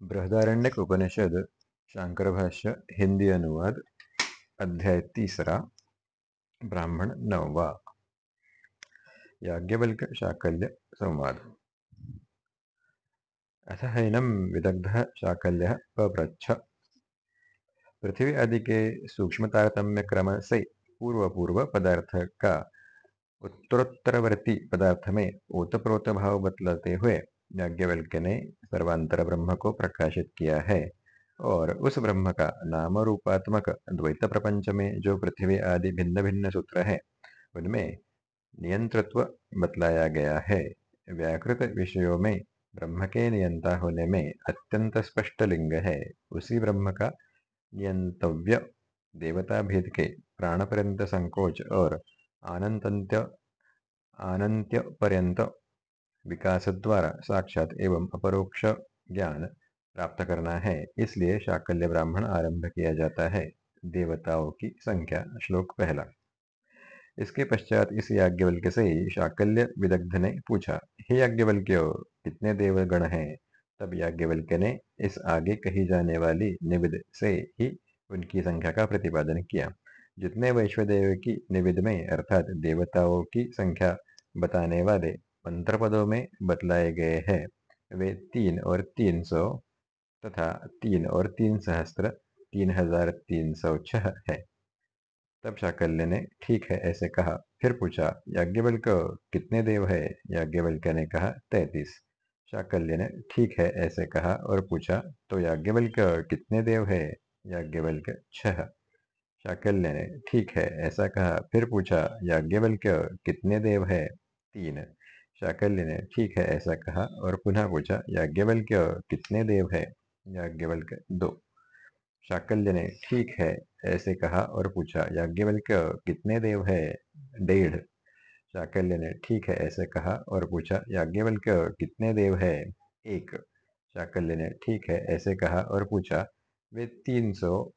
बृहदारण्यक उपनिषद शांकर भाष्य हिंदी अनुवाद, अध्याय तीसरा, ब्राह्मण नववा याज्ञवल्क शाकल्य संवाद। अथ हैनम विदग्ध शाकल्य पप्रच्छ पृथ्वी आदि के सूक्ष्म तारतम्य क्रम से पूर्व पूर्व पदार्थ का उत्तरोत्तरवर्ती पदार्थ में ओतप्रोत भाव बतलाते हुए याज्ञवल्क्य ने सर्वांतर ब्रह्म को प्रकाशित किया है। और उस ब्रह्म का नाम रूपात्मक द्वैत प्रपंच में जो पृथ्वी आदि भिन्न भिन्न सूत्र है, उनमें नियंत्रत्व बतलाया गया है। व्याकृत विषयों में ब्रह्म के नियंता होने में अत्यंत स्पष्ट लिंग है। उसी ब्रह्म का नियंतव्य देवता भेद के प्राण पर्यंत संकोच और आनंत्य आनंत्य पर्यंत विकास द्वारा साक्षात एवं अपरोक्ष ज्ञान प्राप्त करना है। इसलिए शाकल्य ब्राह्मण आरंभ किया जाता है। देवताओं की संख्या, श्लोक पहला। इसके पश्चात इस याज्ञवल्क्य से शाकल्य विदग्ध ने पूछा, हे याज्ञवल्क्य, कितने देवगण हैं? तब याज्ञवल्क्य ने इस आगे कही जाने वाली निविद से ही उनकी संख्या का प्रतिपादन किया। जितने वैश्वदेव की निविद में अर्थात देवताओं की संख्या बताने वाले मंत्र पदों में बतलाए गए हैं। वे तीन और तीन सौ तथा तीन और तीन सहस्त्र तीन हज़ार तीन सौ छह है। तब शाकल्य ने, ठीक है, ऐसे कहा। फिर पूछा, याज्ञवल्क, कितने देव है? याज्ञवल्क्य ने कहा, तैतीस। शाकल्य ने, ठीक है, ऐसे कहा और पूछा तो याज्ञवल्क, कितने देव है? याज्ञवल्क, छह। शाकल्य ने, ठीक है, ऐसा कहा। फिर पूछा, याज्ञवल्क, कितने देव है? तीन। शाकल्य ने ठीक है, ऐसा कहा और पुनः पूछा, याज्ञवल्क्य कितने देव है? याज्ञवल्क दो। शाकल्य ने ठीक है, ऐसे कहा और पूछा, याज्ञवल्क्य कितने देव है? डेढ़। शाकल्य ने ठीक है, ऐसे कहा और पूछा, याज्ञवल्क्य कितने देव है? एक। शाकल्य ने ठीक है, ऐसे कहा और पूछा, वे तीन सौ,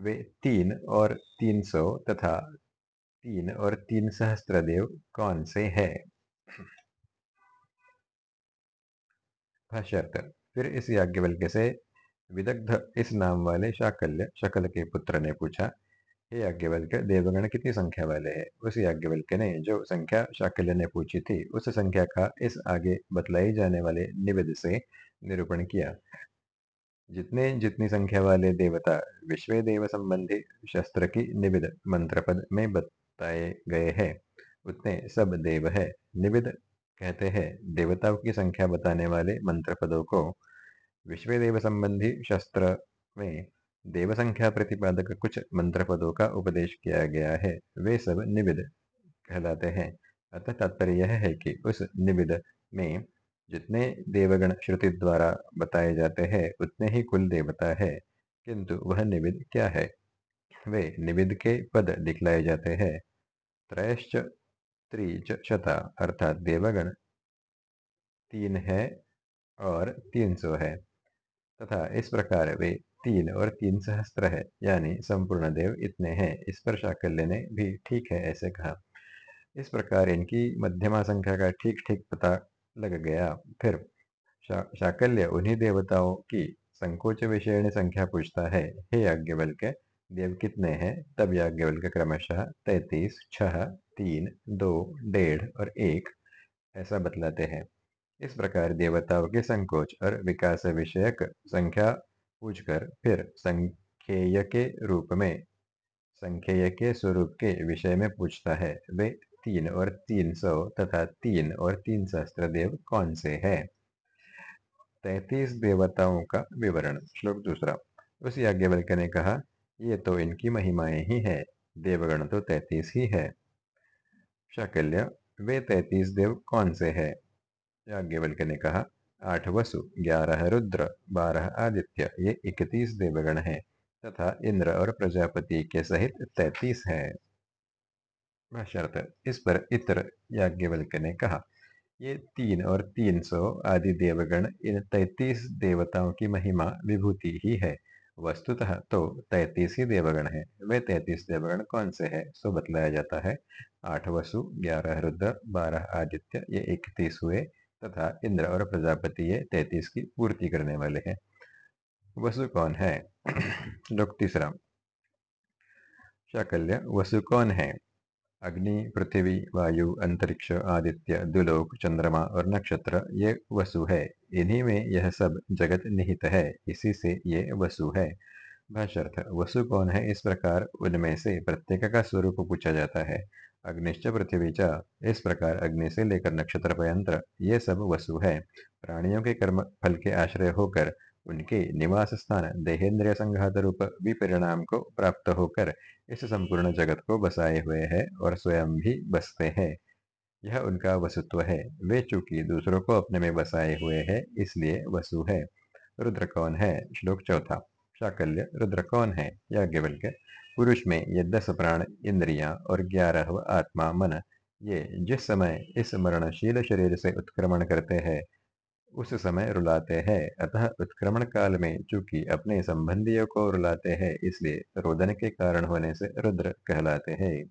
वे तीन और तीन सौ तथा तीन और तीन सहस्त्र देव कौन से है? भाष्यर्थ, फिर इस याज्ञवल्क्य से विदग्ध इस नाम वाले शाकल्य, शकल के पुत्र ने पूछा, हे याज्ञवल्क्य देवगण कितनी संख्या वाले हैं? उस याज्ञवल्क्य ने जो संख्या शाकल्य ने पूछी थी, उस संख्या का इस आगे बतलाई जाने वाले निवेद से निरूपण किया। जितने, जितनी संख्या वाले देवता, विश्व देव संबंधी शस्त्र की निविद मंत्र पद में बताए गए हैं। उतने सब देव है। निविद कहते हैं, देवताओं की संख्या बताने वाले मंत्र पदों को विश्व देव संबंधी शस्त्र में देव संख्या प्रतिपादक कुछ मंत्र पदों का उपदेश किया गया है। वे सब निविद कहलाते हैं। अतः तात्पर्य यह है कि उस निविद में जितने देवगण श्रुति द्वारा बताए जाते हैं, उतने ही कुल देवता है। किंतु वह निविद क्या है? वे निविद के पद दिखलाए जाते हैं। त्रयश्च त्रिच शता अर्थात देवगण तीन है और तीन सौ है। तथा इस प्रकार वे तीन और तीन सहस्त्र है यानी संपूर्ण देव इतने हैं। इस पर शाकल्य ने भी ठीक है ऐसे कहा। इस प्रकार इनकी मध्यमा संख्या का ठीक ठीक पता लग गया। फिर शा, शाकल्य उन्हीं देवताओं की संकोच विषय संख्या पूछता है हे याज्ञवल्क्य देव कितने हैं? तब याज्ञवल्क्य क्रमशः तैतीस, छह, तीन, दो, डेढ़ और एक। ऐसा बतलाते हैं। इस प्रकार देवताओं के संकोच और विकास विषयक संख्या पूछकर फिर संख्येय के रूप में, संख्येय के स्वरूप के विषय में पूछता है, वे तीन और तीन सौ तथा तीन और तीन सहस्त्र देव कौन से हैं? तैतीस देवताओं का विवरण, श्लोक दूसरा। उस याज्ञवल्क्य ने कहा ये तो इनकी महिमाएँ ही है, देवगण तो तैतीस ही है। शाकल्य, वे तैतीस देव कौन से है? याज्ञवल्क्य ने कहा, आठ वसु, ग्यारह रुद्र, बारह आदित्य, ये इकतीस देवगण हैं, तथा इंद्र और प्रजापति के सहित तैतीस है। शर्त इस पर इतर, याज्ञवल्क्य ने कहा, ये तीन और तीन सौ आदि देवगण इन तैतीस देवताओं की महिमा, विभूति ही है। वस्तुतः तो तैतीस ही देवगण है। वे तैतीस देवगण कौन से है? सो बतलाया जाता है, आठ वसु, ग्यारह रुद्र, बारह आदित्य, ये इकतीस हुए तथा इंद्र और प्रजापति ये तैतीस की पूर्ति करने वाले हैं। वसु कौन है? लोक तीसरा। शाकल्य, वसु कौन है? अग्नि, पृथ्वी, वायु, अंतरिक्ष, आदित्य, दुलोक, चंद्रमा और नक्षत्र ये वसु है। इन्हीं में यह सब जगत निहित है, इसी से ये वसु है। भाष्यर्थ, वसु कौन है? इस प्रकार उनमें से प्रत्येक का स्वरूप पूछा जाता है। अग्निश्च पृथ्वी च, इस प्रकार अग्नि से लेकर नक्षत्र पर्यंत्र ये सब वसु है। प्राणियों के कर्म, फल के आश्रय होकर उनके निवास स्थान देहेंद्रिय संघात रूप विपरिणाम को प्राप्त होकर इस संपूर्ण जगत को बसाए हुए है और स्वयं भी बसते हैं। यह उनका वसुत्व है। वे चूँकि दूसरों को अपने में बसाए हुए है, इसलिए वसु है। रुद्र कौन है? श्लोक चौथा। शाकल्य, रुद्र कौन है? याज्ञवल्क्य, पुरुष में ये दस प्राण, इंद्रिया और ग्यारह आत्मा मन, ये जिस समय इस मरणशील शरीर से उत्क्रमण करते हैं उस समय रुलाते हैं। अतः उत्क्रमण काल में चूँकि अपने संबंधियों को रुलाते हैं, इसलिए रोदन के कारण होने से रुद्र कहलाते हैं।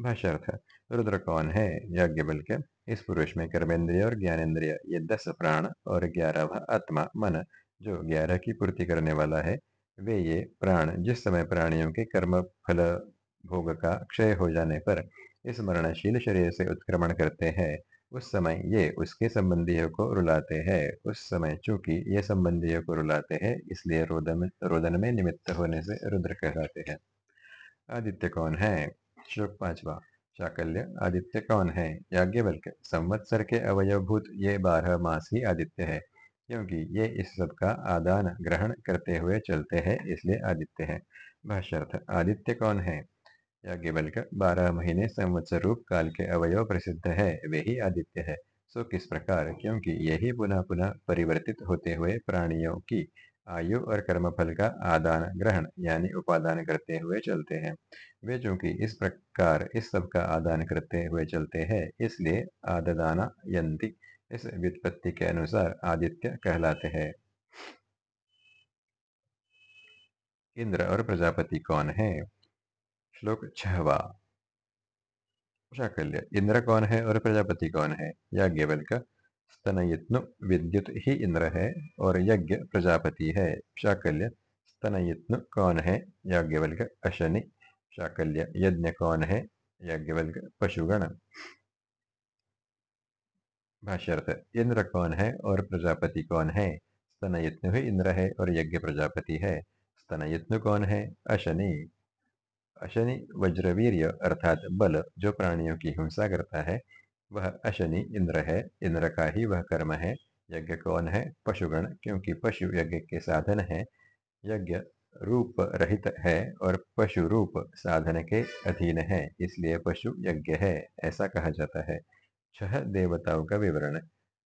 भाष्यर्थ, रुद्र कौन है? याज्ञबल के। इस पुरुष में कर्मेंद्रिय और ज्ञानेन्द्रिय ये दस प्राण और ग्यारह आत्मा, मन, जो ग्यारह की पूर्ति करने वाला है, वे ये प्राण जिस समय प्राणियों के कर्म, फल, भोग का क्षय हो जाने पर इस मरणशील शरीर से उत्क्रमण करते हैं। उस समय ये उसके संबंधियों को रुलाते हैं। उस समय चूँकि ये संबंधियों को रुलाते हैं, इसलिए रोदन रोदन में निमित्त होने से रुद्र कहलाते हैं। आदित्य कौन है? श्लोक पांचवा। शाकल्य, आदित्य कौन है? याज्ञवल्क्य, संवत्सर के अवयभूत ये बारह मास ही आदित्य है, क्योंकि ये इस सब का आदान ग्रहण करते हुए चलते हैं, इसलिए आदित्य है। भाष्यर्थ, आदित्य कौन है? याज्ञवल्क बारह महीने संवत्सर रूप काल के अवयव प्रसिद्ध है, वे ही आदित्य है। सो किस प्रकार? क्योंकि यही पुनः पुनः परिवर्तित होते हुए प्राणियों की आयु और कर्मफल का आदान ग्रहण, यानी उपादान करते हुए चलते हैं। वे चूँकि इस प्रकार इस सब का आदान करते हुए चलते हैं, इसलिए आददाना यंती इस व्युत्पत्ति के अनुसार आदित्य कहलाते हैं। इंद्र और प्रजापति कौन है? श्लोक छहवा शाकल्य, इंद्र कौन है और प्रजापति कौन है? याज्ञवल का स्तनयित्नु विद्युत ही इंद्र है और यज्ञ प्रजापति है। शाकल्य, स्तनयित्नु कौन है? याज्ञवल का अशनि शाकल्य, यज्ञ कौन है? याज्ञवल पशुगण। भाष्यर्थ, इंद्र कौन है और प्रजापति कौन है? स्तनयत्नु ही इंद्र है और यज्ञ प्रजापति है। स्तनयत्नु कौन है? अशनि अशनि वज्रवीर्य अर्थात बल जो प्राणियों की हिंसा करता है, वह अशनि इंद्र है, इंद्र का ही वह कर्म है। यज्ञ कौन है? पशुगण, क्योंकि पशु यज्ञ के साधन है। यज्ञ रूप रहित है और पशु रूप साधन के अधीन है, इसलिए पशु यज्ञ है, ऐसा कहा जाता है। छह देवताओं का विवरण।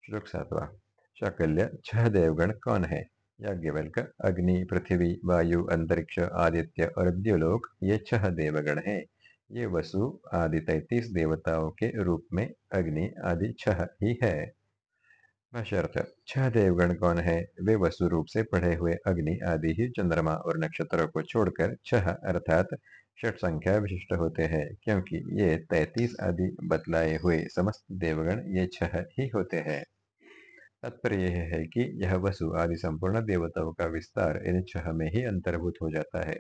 श्लोक सातवा। शकल्य छह देवगण कौन है? याज्ञवल्क, अग्नि, पृथ्वी, वायु, अंतरिक्ष, आदित्य, और द्युलोक, ये छह देवगण हैं। ये वसु, आदि तैतीस देवताओं के रूप में अग्नि आदि छह ही है। भाष्यर्थ छह देवगण कौन है? वे वसु रूप से पढ़े हुए अग्नि आदि ही चंद्रमा और नक्षत्रों को छोड़कर छह अर्थात षट संख्या विशिष्ट होते हैं, क्योंकि ये तैतीस आदि बतलाए हुए समस्त देवगण ये छह ही होते हैं। तात्पर्य यह है कि यह वसु आदि संपूर्ण देवताओं का विस्तार इन छह में ही अंतर्भूत हो जाता है।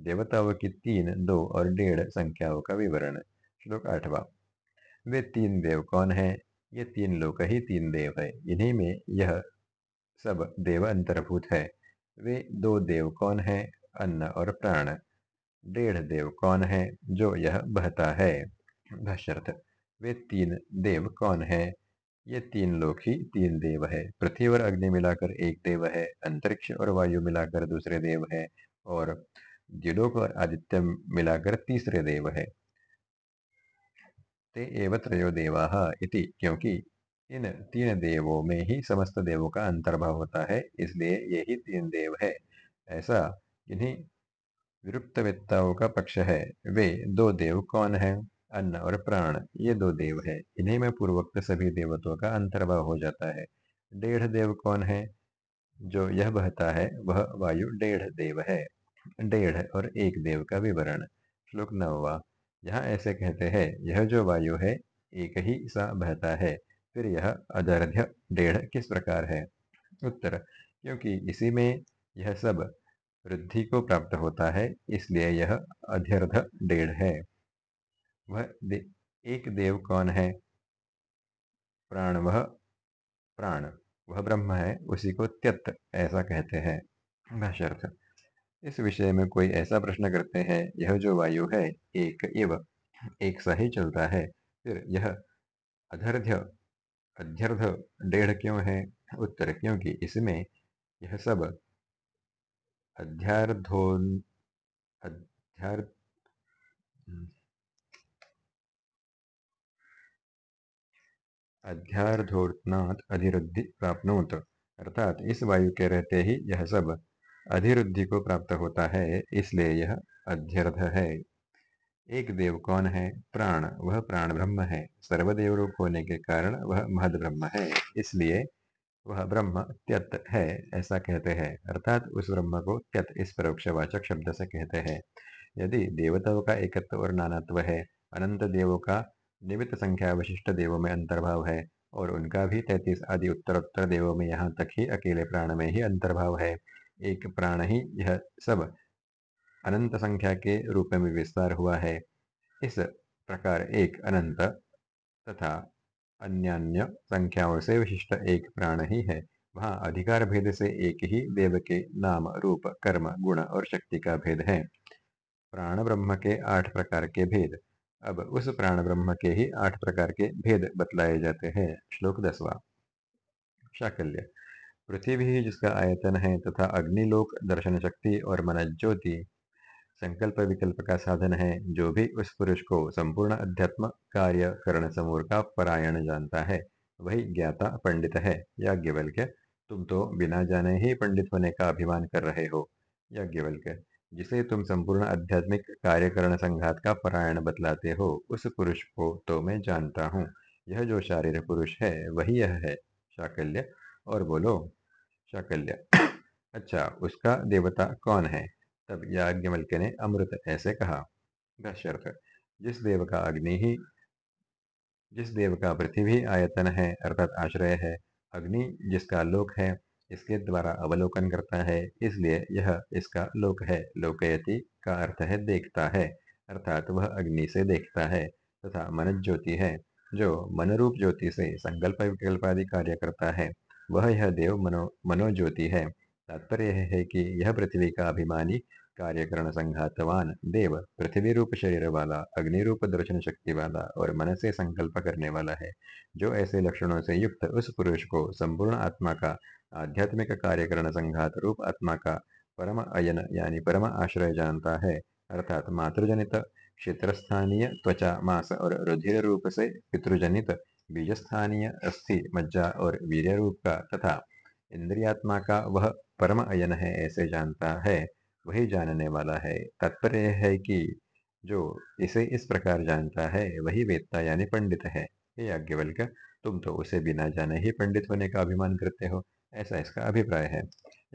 देवताओं की तीन, दो और डेढ़ संख्याओं का विवरण। श्लोक आठवा। वे तीन देव कौन है? ये तीन लोक ही तीन देव है। इन्हीं में यह सब देव अंतर्भूत है। वे दो देव कौन है? अन्न और प्राण। डेढ़ देव कौन है? जो यह बहता है। भाष्यर्थ। वे तीन देव कौन है? ये तीन लोक ही तीन देव है। पृथ्वी और अग्नि मिलाकर एक देव है, अंतरिक्ष और वायु मिलाकर दूसरे देव है और द्युलोक और आदित्य मिलाकर तीसरे देव है। ते एव त्रयो देवा इति, क्योंकि इन तीन देवों में ही समस्त देवों का अंतर्भाव होता है, इसलिए ये ही तीन देव है। ऐसा इन्हीं विरुक्तवेत्ताओं का पक्ष है। वे दो देव कौन है? अन्न और प्राण, ये दो देव है। इन्हीं में पूर्वोक्त सभी देवताओं का अंतर्भाव हो जाता है। डेढ़ देव कौन है? जो यह बहता है, वह वायु डेढ़ देव है। डेढ़ और एक देव का विवरण, श्लोक नववा यहाँ ऐसे कहते हैं, यह जो वायु है, एक ही सा बहता है। फिर यह अदर्ध्य डेढ़ किस प्रकार है? उत्तर, क्योंकि इसी में यह सब वृद्धि को प्राप्त होता है, इसलिए यह अध्यर्ध डेढ़ है। वह दे, एक देव कौन है? प्राण वह प्राण वह ब्रह्म है उसी को त्यत ऐसा कहते हैं। भाष्यर्थ इस विषय में कोई ऐसा प्रश्न करते हैं यह जो वायु है एक एव एक सा ही चलता है। फिर यह अधर्ध्य अध्यर्ध डेढ़ क्यों है? उत्तर क्योंकि इसमें यह सब अध्यार्धोन अध्यार अध्यार्धोर्नाथ अधिरुद्धि प्राप्नोत। अर्थात इस वायु के रहते ही यह सब अधिरुद्धि को प्राप्त होता है, इसलिए यह अध्यर्ध है। एक देव कौन है? प्राण। वह प्राण ब्रह्म है। सर्वदेव रूप होने के कारण वह महद ब्रह्म है। इसलिए वह ब्रह्म त्यत है, ऐसा कहते हैं। अर्थात उस ब्रह्म को त्यत इस परोक्षवाचक शब्द से कहते हैं। यदि देवताओं का एकत्व और नानात्व है, अनंत देवों का निमित्त संख्या विशिष्ट देवों में अंतर्भाव है, और उनका भी तैतीस आदि उत्तरोत्तर देवों में यहाँ तक ही अकेले प्राण में ही अंतर्भाव है। एक प्राण ही यह सब अनंत संख्या के रूप में विस्तार हुआ है। इस प्रकार एक अनंत तथा अन्य संख्याओं से विशिष्ट एक प्राण ही है। वहाँ अधिकार भेद से एक ही देव के नाम रूप, कर्म, गुण और शक्ति का भेद है। प्राण ब्रह्म के आठ प्रकार के भेद। अब उस प्राण ब्रह्म के ही आठ प्रकार के भेद बतलाए जाते हैं। श्लोक दसवा। शाकल्य। पृथ्वी जिसका आयतन है तथा अग्निलोक दर्शन शक्ति और मन ज्योति संकल्प विकल्प का साधन है, जो भी उस पुरुष को संपूर्ण अध्यात्म, कार्य, करण समूह का परायण जानता है, वही ज्ञाता पंडित है, याज्ञवल्क्य। तुम तो बिना जाने ही पंडित होने का अभिमान कर रहे हो, याज्ञवल्क्य। जिसे तुम संपूर्ण आध्यात्मिक कार्यकरण संघात का परायण बतलाते हो, उस पुरुष को तो मैं जानता हूँ। यह जो शारीर पुरुष है, वही यह है। शाकल्य, और बोलो। शाकल्य। अच्छा उसका देवता कौन है? तब याज्ञवल्क्य ने अमृत ऐसे कहा। दशर्थ, जिस देव का अग्नि ही, जिस देव का पृथ्वी आयतन है, अर्थात आश्रय है, अग्नि जिसका लोक है इसके द्वारा अवलोकन करता है, इसलिए यह इसका लोक है। लोकयति का अर्थ है देखता है, अर्थात वह अग्नि से देखता है तथा मन ज्योति है, जो मनरूप ज्योति से संकल्प विकल्प आदि कार्य करता है। वह यह देव मनो, मनोज्योति है। तात्पर्य है कि यह पृथ्वी का अभिमानी, कार्यकरण संघातवान देव, पृथ्वी रूप शरीर वाला, अग्नि रूप दर्शन शक्ति वाला और मन से संकल्प करने वाला है, जो ऐसे लक्षणों से युक्त उस पुरुष को संपूर्ण आत्मा का आध्यात्मिक कार्यकरण संघात रूप आत्मा का परम अयन, यानी परम आश्रय जानता है। अर्थात मातृजनित, क्षेत्रस्थानीय, त्वचा, मास और रुधिर रूप से पितृजनित, बीजस्थानीय, अस्थि, मज्जा और वीर्य रूप का तथा इंद्रियात्मा का वह परम अयन है ऐसे जानता है, वही जानने वाला है। तात्पर्य है कि जो इसे इस प्रकार जानता है, वही वेदता यानी पंडित है। हे याज्ञवल्क तुम तो उसे बिना जाने ही पंडित होने का अभिमान करते हो। ऐसा इसका अभिप्राय है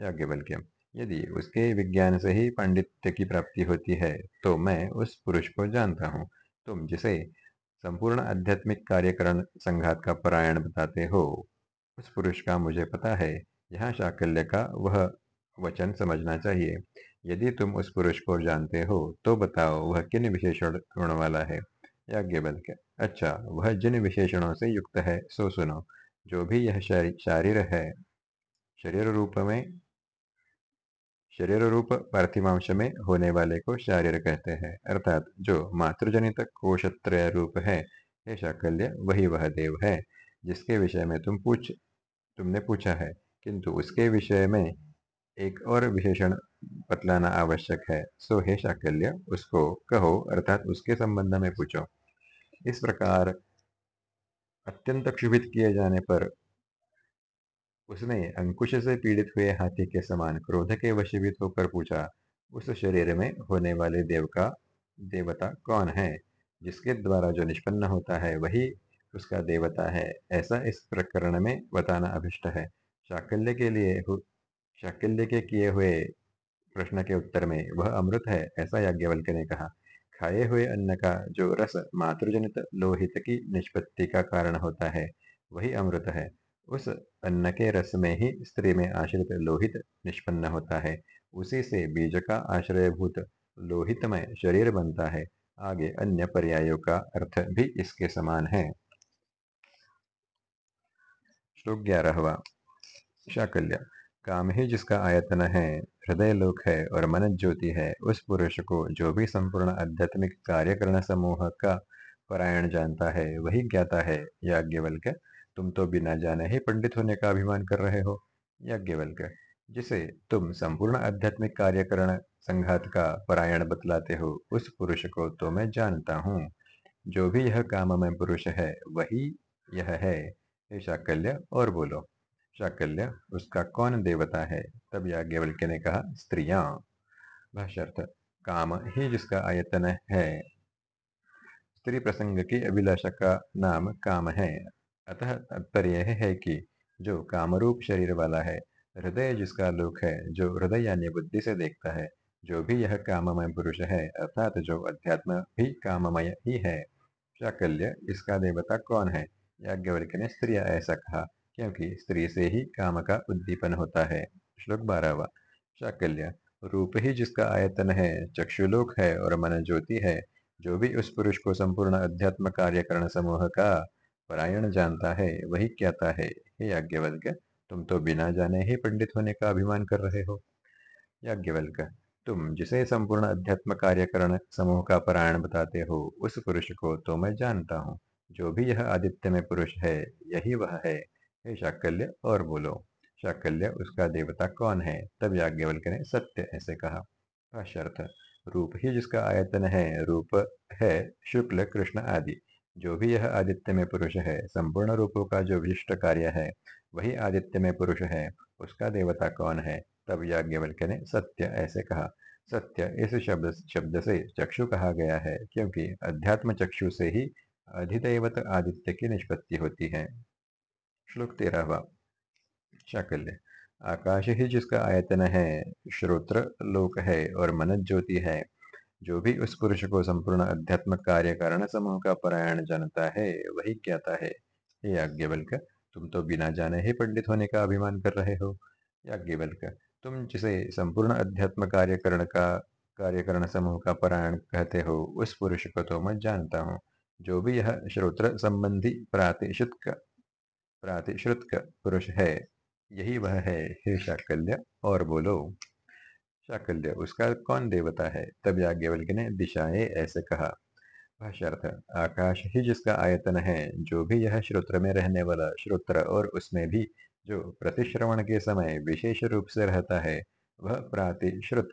याज्ञवल्क्य यदि उसके विज्ञान से ही पांडित्य की प्राप्ति होती है तो मैं उस पुरुष को जानता हूँ। तुम जिसे संपूर्ण आध्यात्मिक कार्यकरण संघात का परायण बताते हो, उस पुरुष का मुझे पता है। यहाँ शाकल्य का वह वचन समझना चाहिए। यदि तुम उस पुरुष को जानते हो तो बताओ वह किन विशेषण गुण वाला है। याज्ञवल्क्य अच्छा वह जिन विशेषणों से युक्त है, सो सुनो। जो भी यह शारीर है शरीर रूप में शरीर रूप पार्थिवांश में होने वाले को शारीर कहते हैं, अर्थात जो मातृजनित कोशत्रय रूप है, हे शाकल्य, वही वह देव है, जिसके विषय में तुम पूछ, तुमने पूछा है। किंतु उसके विषय में एक और विशेषण बतलाना आवश्यक है, सो हे शाकल्य, उसको कहो, अर्थात उसके संबंध में पूछो। इस प्रकार अत्यंत क्षुभित किए जाने पर उसने अंकुश से पीड़ित हुए हाथी के समान क्रोध के वशीभूत होकर पूछा, उस शरीर में होने वाले देव का देवता कौन है? जिसके द्वारा जो निष्पन्न होता है, वही उसका देवता है। ऐसा इस प्रकरण में बताना अभिष्ट है। शाकल्य के लिए शाकल्य के किए हुए प्रश्न के उत्तर में, वह अमृत है, ऐसा याज्ञवल्क्य ने कहा। खाए हुए अन्न का जो रस मातृजनित लोहित की निष्पत्ति का कारण होता है, वही अमृत है। उस अन्न के रस में ही स्त्री में आश्रित लोहित निष्पन्न होता है। उसी से बीज का आश्रयभूत लोहितमय शरीर बनता है। आगे अन्य पर्यायों का अर्थ भी इसके समान है। श्लोक ग्यारहवा। शाकल्य। काम ही जिसका आयतन है, हृदय लोक है और मन ज्योति है, उस पुरुष को जो भी संपूर्ण आध्यात्मिक कार्यकरण समूह का परायण जानता है, वही ज्ञाता है याज्ञवल्क्य तुम तो बिना जाने ही पंडित होने का अभिमान कर रहे हो याज्ञवल्क्य जिसे तुम संपूर्ण आध्यात्मिक कार्यकरण संघात का परायण बतलाते हो, उस पुरुष को तो मैं जानता हूँ। जो भी यह काम में पुरुष है, वही यह है। हे शाकल्य, और बोलो। शाकल्य, उसका कौन देवता है? तब याज्ञवल्क्य ने कहा, स्त्रियाँ। भाष्यर्थ, काम ही जिसका आयतन है। स्त्री प्रसंग की अभिलाषा का नाम काम है। अतः तात्पर्य यह है कि जो कामरूप शरीर वाला है, हृदय जिसका लोक है, जो हृदय यानी बुद्धि से देखता है, जो भी यह काममय पुरुष है, अर्थात जो अध्यात्म भी काममय ही है। शाकल्य, इसका देवता कौन है? याज्ञवल्क्य ने स्त्री ऐसा कहा, क्योंकि स्त्री से ही काम का उद्दीपन होता है। श्लोक बारहवा। शाकल्य, रूप ही जिसका आयतन है, चक्षुलोक है और मन ज्योति है, जो भी उस पुरुष को संपूर्ण अध्यात्म कार्यकरण समूह का परायण जानता है, वही कहता है, हे याज्ञवल्क्य तुम तो बिना जाने ही पंडित होने का अभिमान कर रहे हो। याज्ञवल्क्य तुम जिसे संपूर्ण अध्यात्म कार्यकरण समूह का परायण बताते हो, उस पुरुष को तो मैं जानता हूँ, जो भी यह आदित्य में पुरुष है, यही वह है। हे शाकल्य, और बोलो, शाकल्य, उसका देवता कौन है? तब याज्ञवल्क्य ने सत्य ऐसे कहा। भाष्यर्थ रूप ही जिसका आयतन है, रूप है शुक्ल, कृष्ण आदि। जो भी यह आदित्य में पुरुष है, संपूर्ण रूपों का जो विशिष्ट कार्य है, वही आदित्य में पुरुष है। उसका देवता कौन है? तब याज्ञवल्क्य ने सत्य ऐसे कहा। सत्य इस शब्द शब्द से चक्षु कहा गया है, क्योंकि अध्यात्म चक्षु से ही अधिदेवत आदित्य की निष्पत्ति होती है। श्लोक तेरहवा। शाकल्य आकाश ही जिसका आयतन है, श्रोत्र लोक है और मन ज्योति है जो भी उस पुरुष को संपूर्ण अध्यात्म कार्य कारण समूह का परायण जानता है, वही कहता है। हे याज्ञवल्क तुम तो बिना जाने ही पंडित होने का अभिमान कर रहे हो। याज्ञवल्क तुम जिसे संपूर्ण अध्यात्म कार्यकरण का कार्यकरण समूह का परायण कहते हो, उस पुरुष को तो मैं जानता हूँ, जो भी यह श्रोत्र संबंधी प्रातिश्रुत प्रातिश्रुत पुरुष है, यही वह है। हे शाकल्य, और बोलो। शाकल्य उसका कौन देवता है? तब याज्ञवल्क्य ने दिशाए ऐसे कहा। भाष्यार्थ, आकाश ही जिसका आयतन है, जो भी यह श्रोत्र में रहने वाला श्रोत्र और उसमें भी जो प्रतिश्रवण के समय विशेष रूप से रहता है, वह प्रातिश्रुत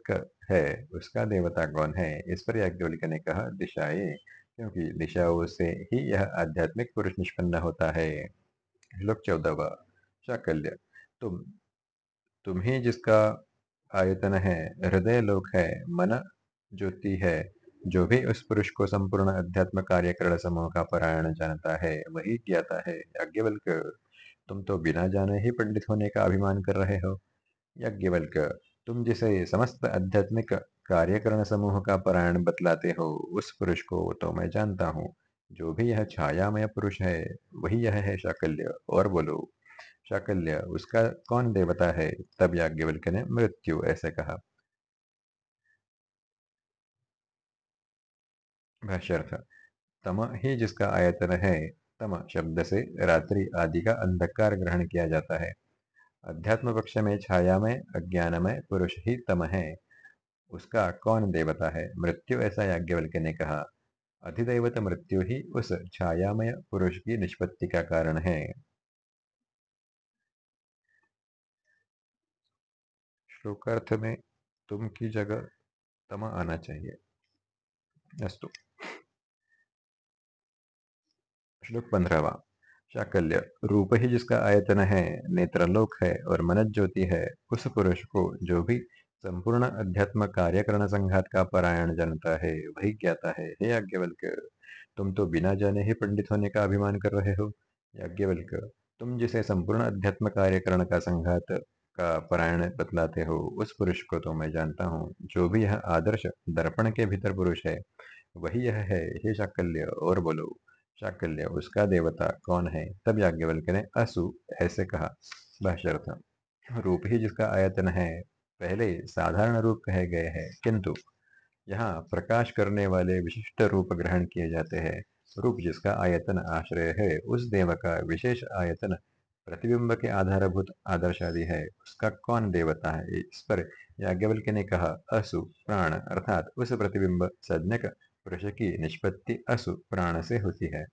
है। उसका देवता कौन है? इस पर याज्ञवल्क्य ने कहा, दिशाए, क्योंकि दिशाओं से ही यह आध्यात्मिक पुरुष निष्पन्न होता है। श्लोक चौदहवा शाकल्य तुम तुम ही जिसका आयतन है, हृदय लोक है, मन ज्योति है, जो भी उस पुरुष को संपूर्ण अध्यात्म कार्यकरण समूह का परायण जानता है, वही ज्ञाता है, याज्ञवल्क। तुम तो बिना जाने ही पंडित होने का अभिमान कर रहे हो। याज्ञवल्क, तुम जिसे समस्त आध्यात्मिक कार्यकरण समूह का परायण बतलाते हो, उस पुरुष को तो मैं जानता हूँ, जो भी यह छायामय पुरुष है, वही यह है शाकल्य, और बोलो। शाकल्य, उसका कौन देवता है? तब याज्ञवल्क्य ने मृत्यु, ऐसे कहा। तम ही जिसका आयतन है, तम शब्द से रात्रि आदि का अंधकार ग्रहण किया जाता है। अध्यात्म पक्ष में छायामय, अज्ञानमय पुरुष ही तम है। उसका कौन देवता है? मृत्यु, ऐसा याज्ञवल्क्य ने कहा। अधिदेवत मृत्यु ही उस छायामय पुरुष की निष्पत्ति का कारण है। श्लोकार्थ में तुम की जगह तम आना चाहिए। अस्तु। श्लोक पंद्रहवा। शाकल्य, रूप ही जिसका आयतन है, नेत्रलोक है और मन ज्योति है, उस पुरुष को जो भी संपूर्ण अध्यात्म कार्यकरण संघात का पारायण जानता है, वही ज्ञाता है। हे याज्ञवल्क, तुम तो बिना जाने ही पंडित होने का अभिमान कर रहे हो। याज्ञवल्क, तुम जिसे संपूर्ण अध्यात्म कार्यकरण का संघात का पारायण बतलाते हो, उस पुरुष को तो मैं जानता हूँ, जो भी यह आदर्श दर्पण के भीतर पुरुष है, वही यह है, हे शाकल्य, और बोलो, शाकल्य, उसका देवता कौन है? तब याज्ञवल्क्य ने असु ऐसे कहा, भाष्यर्थ, रूप ही जिसका आयतन है, पहले साधारण रूप कहे गए हैं, किंतु यहाँ प्रकाश करने वाले विशिष्ट रूप ग्रहण किए जाते हैं, रूप जिसका आयतन आश्रय है, उस देव का विशेष आयतन प्रतिबिंब के आधारभूत आदर्श आदि है। उसका कौन देवता है? इस पर याज्ञवल्क्य ने कहा, असु प्राण। अर्थात उस प्रतिबिंब सज्ञक पुरुष की निष्पत्ति असु प्राण से होती है।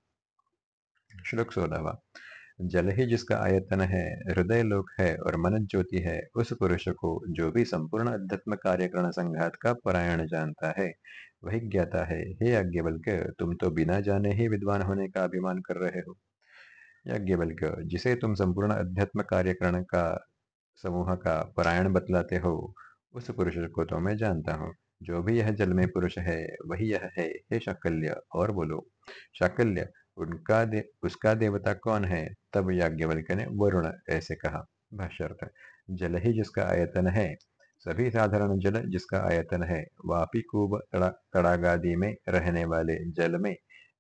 श्लोक सोलहवा। जल ही जिसका आयतन है, हृदय लोक है और मन ज्योति है, उस पुरुष को जो भी संपूर्ण अध्यात्म कार्यकरण संघात का परायण जानता है, वही ज्ञाता है। हे यज्ञवल्क्य, तुम तो बिना जाने ही विद्वान होने का अभिमान कर रहे हो। यज्ञवल्क्य जिसे तुम संपूर्ण अध्यात्म कार्यकरण का समूह का परायण बतलाते हो उस पुरुष को तो मैं जानता हूँ। जो भी यह जल में पुरुष है वही यह है। हे शाकल्य और बोलो। शाकल्य उनका दे, उसका देवता कौन है? तब याज्ञवल्क्य ने वरुण ऐसे कहा। भाष्यर्थ जल ही जिसका आयतन है सभी साधारण जल जिसका आयतन है वापी कूब तड़ागादि में रहने वाले जल में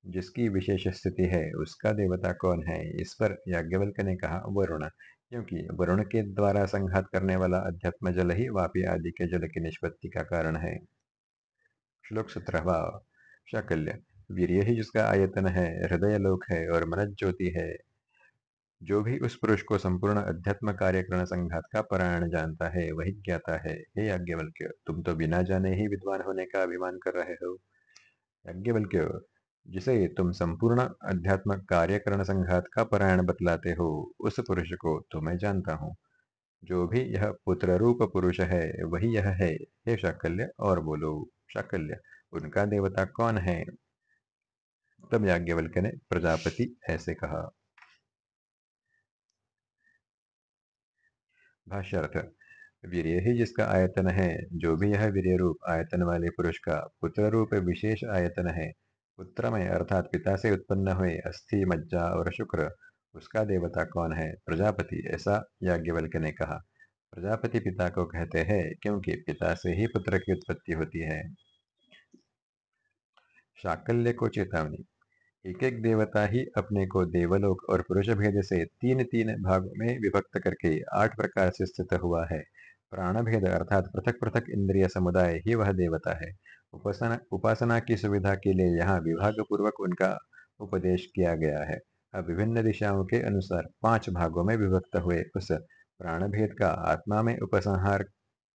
जिसकी विशेष स्थिति है, उसका देवता कौन है? इस पर याज्ञवल्क्य ने कहा, वरुण। क्योंकि वरुण के द्वारा संघात करने वाला अध्यात्म जल ही वापी आदि के जल की निष्पत्ति का कारण है। श्लोक सत्रहवा, शाकल्य, वीर्य ही जिसका आयतन है, हृदय लोक है और मन ज्योति है। जो भी उस पुरुष को संपूर्ण अध्यात्म कार्यकरण संघात का परायण जानता है, वही ज्ञाता है। हे यज्ञवल्क्य, तुम तो बिना जाने ही विद्वान होने का अभिमान कर रहे हो। यज्ञवल्क्य जिसे तुम संपूर्ण अध्यात्म कार्यकरण संघात का परायण बतलाते हो, उस पुरुष को तो मैं जानता हूँ। जो भी यह पुत्र रूप पुरुष है, वही यह है। हे शाकल्य, और बोलो, शाकल्य, उनका देवता कौन है? तब याज्ञवल्क्य ने प्रजापति ऐसे कहा। भाष्यर्थ, वीर्य ही जिसका आयतन है, जो भी यह वीर्य रूप आयतन वाले पुरुष का पुत्र रूप विशेष आयतन है पुत्र में अर्थात पिता से उत्पन्न हुए अस्थि, मज्जा और शुक्र। उसका देवता कौन है? प्रजापति, ऐसा याज्ञवल्क्य ने कहा। प्रजापति पिता को कहते हैं, क्योंकि पिता से ही पुत्र की उत्पत्ति होती है। शाकल्य को चेतावनी। एक एक देवता ही अपने को देवलोक और पुरुष भेद से तीन तीन भाग में विभक्त करके आठ प्रकार से स्थित हुआ है। प्राण भेद अर्थात पृथक पृथक इंद्रिय समुदाय ही वह देवता है। उपासना उपासना की सुविधा के लिए यहाँ विभाग पूर्वक उनका उपदेश किया गया है। अब विभिन्न दिशाओं के अनुसार पाँच भागों में विभक्त हुए उस प्राण भेद का आत्मा में उपसंहार